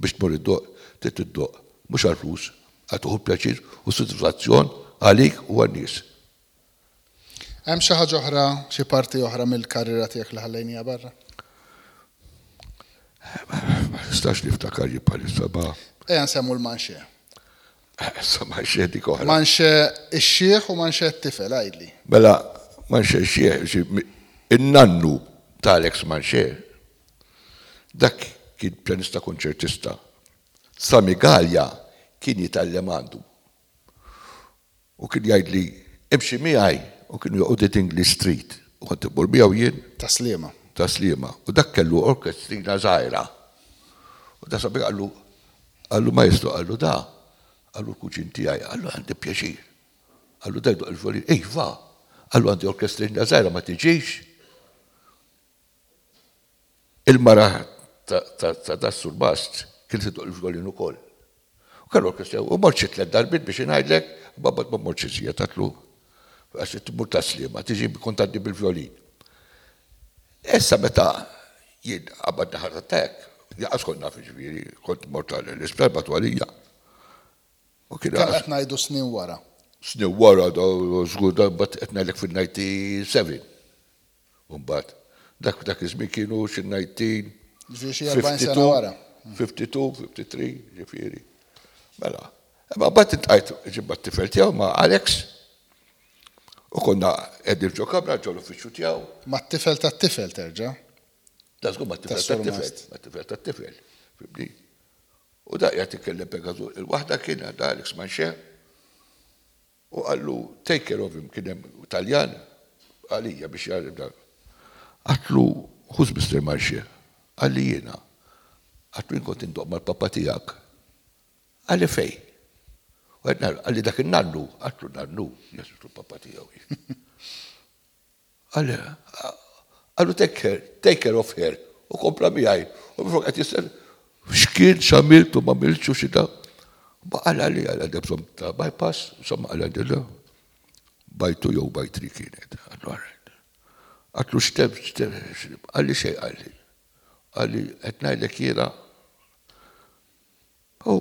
Biex tmur iddoqq trid tiddoqq, mhux għall-flus, għal tieħu pjaċir u sodisfazzjon għalik u għan-nies. Hemm xi ħaġa oħra, xi parti oħra mill-karriera tiegħek li ħallejnija barra? Ma nistax niftakar jien bħalissa ma. Ejja nsemmu l-Manxie. Issa Manxie dik oħra. Manxie ix-xiħ u Manxie t-tifel għidli. Mela, Manxie ix-xiħ, in-nannu ta' Alex Manxie, Dak kien pjanista kunċertista. Sami Galea kien jitgħallem għandu. U kien jgħidli, Imxi miegħi! U kienu joqogħdu Dingli Street. U kont immur miegħu jien. Ta' Sliema. Ta' Sliema. U dak kellu orkestrina żgħira. U da sabiħ qallu, qallu, Maestro, qallu, da, qallu l-kuġin tiegħi, qallu, għandi pjaċir. Qallu, da jduq il-volin. Iva! Qallu, għandi orkestrina żgħira ma tiġix? Il-mara ta' Dassu l-Bast kienet iduq il-fdolin ukoll. U kellu l-kistja, u mort xi tliet darbiet biex ingħidlek, imma mbagħad ma mortx iżjed, għidtlu, għax trid tmur tas-Sliema, tiġi tkun tgħaddi bil-fdolin. Issa meta jien qabad naħa tat-tajjeb, lanqas kont naf jiġifieri, kont mort għall-isptar bagħtu għalija. U kien. Kemm qed ngħidu snin wara. Snin wara, żgur, dan mbagħad qed ngħidlek fin-1997. U mbagħad, dak f'dak iż-żmien kienu xi ngħid din, fifty two, fifty two, fifty three, jiġifieri. Mela, imma mbagħad intqajt ġimgħa t-tifel tiegħu ma' Alex u konna qegħdin ġo kamra ġo l-uffiċċju tiegħu. Mat-tifel tat-tifel terġa'? Da żgur mat-tifel tat-tifel, mat-tifel tat-tifel, fimni? U da qiegħed ikellem Pegasus, il-waħda kien għandha Alex Manxè U qallu, Take care of him, kien hemm Taljan għalija biex jgħarref dak. Għadtlu, Who's Mister Marche? Qalli, Jiena. Għadtlu, Jien kont indoqq mal-Papa tiegħek. Qalli, Fejn? U qed nara, qalli, Dak in-nannu. Għadtlu, Nannu? Jeżistu l-Papa tiegħu jien. Qallu take care, take care of her, u kompla miegħi, u minflok qed jistenna. X'kien, x'għamilt u m'għamiltx u xi da, ma qalali għal għandha bżonn ta' bypass, insomma qal għandilha by two jew by three kienet. Qallu all right. Għadtlu x'temp, x'temp, qalli xejn qalli. Qalli qed ngħidlek jiena. U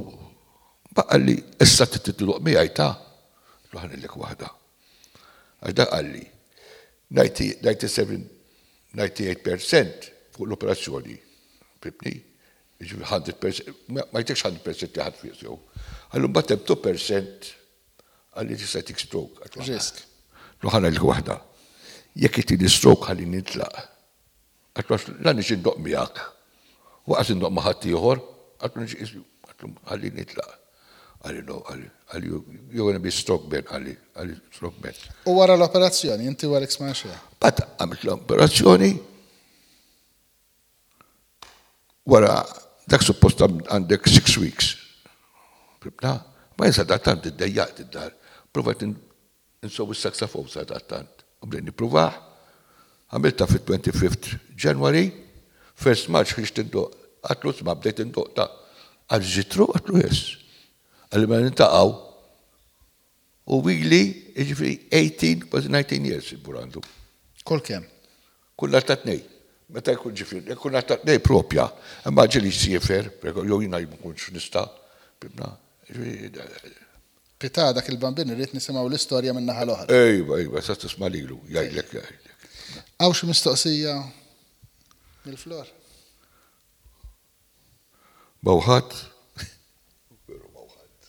baqa' qalli, Issa trid tidluq miegħi ta? Tlluq ħa ngħidlek waħda. Għax dan qalli, Ninety, ninety seven, ninety eight per cent fuq l-operazzjoni. Fhimtni? Jiġifieri hundred per cent, ma jgħidlekx hundred per cent li ħadd fih sew. Qallu, Imbagħad hemm two per cent qalli jista' jtik stroke. Risk. Tlluq ħa ngħidlek waħda. Jekk itini stroke ħallini nitlaq. Għedt għax la nix indoqq miegħek u lanqas indoqq ma' ħaddieħor, għadtu nix iqislu. Għedtlu ħalli nitlaq. Qalli no, qalli, qalli you, you're gonna be strong man, qalli, qalli strong man. U wara l-operazzjoni, inti u Alex Manchea? Mbagħad għamilt l-operazzjoni, wara dak suppost għandek six weeks. Fimtha? Imma jien sadattant iddejjaqt id-dar, provajt Insow is-saxophone sadattant. U bdejt nippruvah. Għamiltha fit-twenty fifth January. First March ħriġt indoqq. Għedtlu isma' bdejt indoqq ta'. Qal Zitru? Għedtlu yes. Qalli mela niltaqgħu. U ili jiġifieri eighteen, kważi nineteen years immur għandu. Kol kemm? Kull nhar ta' Tnejn. Meta jkun ġifieri, jekk ikun nhar ta' Tnejn proprja, immaġina li jsifer, jew jiena li ma nkunx nista', fimna? Jiġifieri. Pita, Dak il-bambin irrid nisimgħu l-istorja min-naħa l-oħra. Ejwa, ejwa, sa tisma' lilu jgħidlek, jgħidlek. Hawn xi mistoqsija mill-floor? M'hawn ħadd? Veru m'hawn ħadd.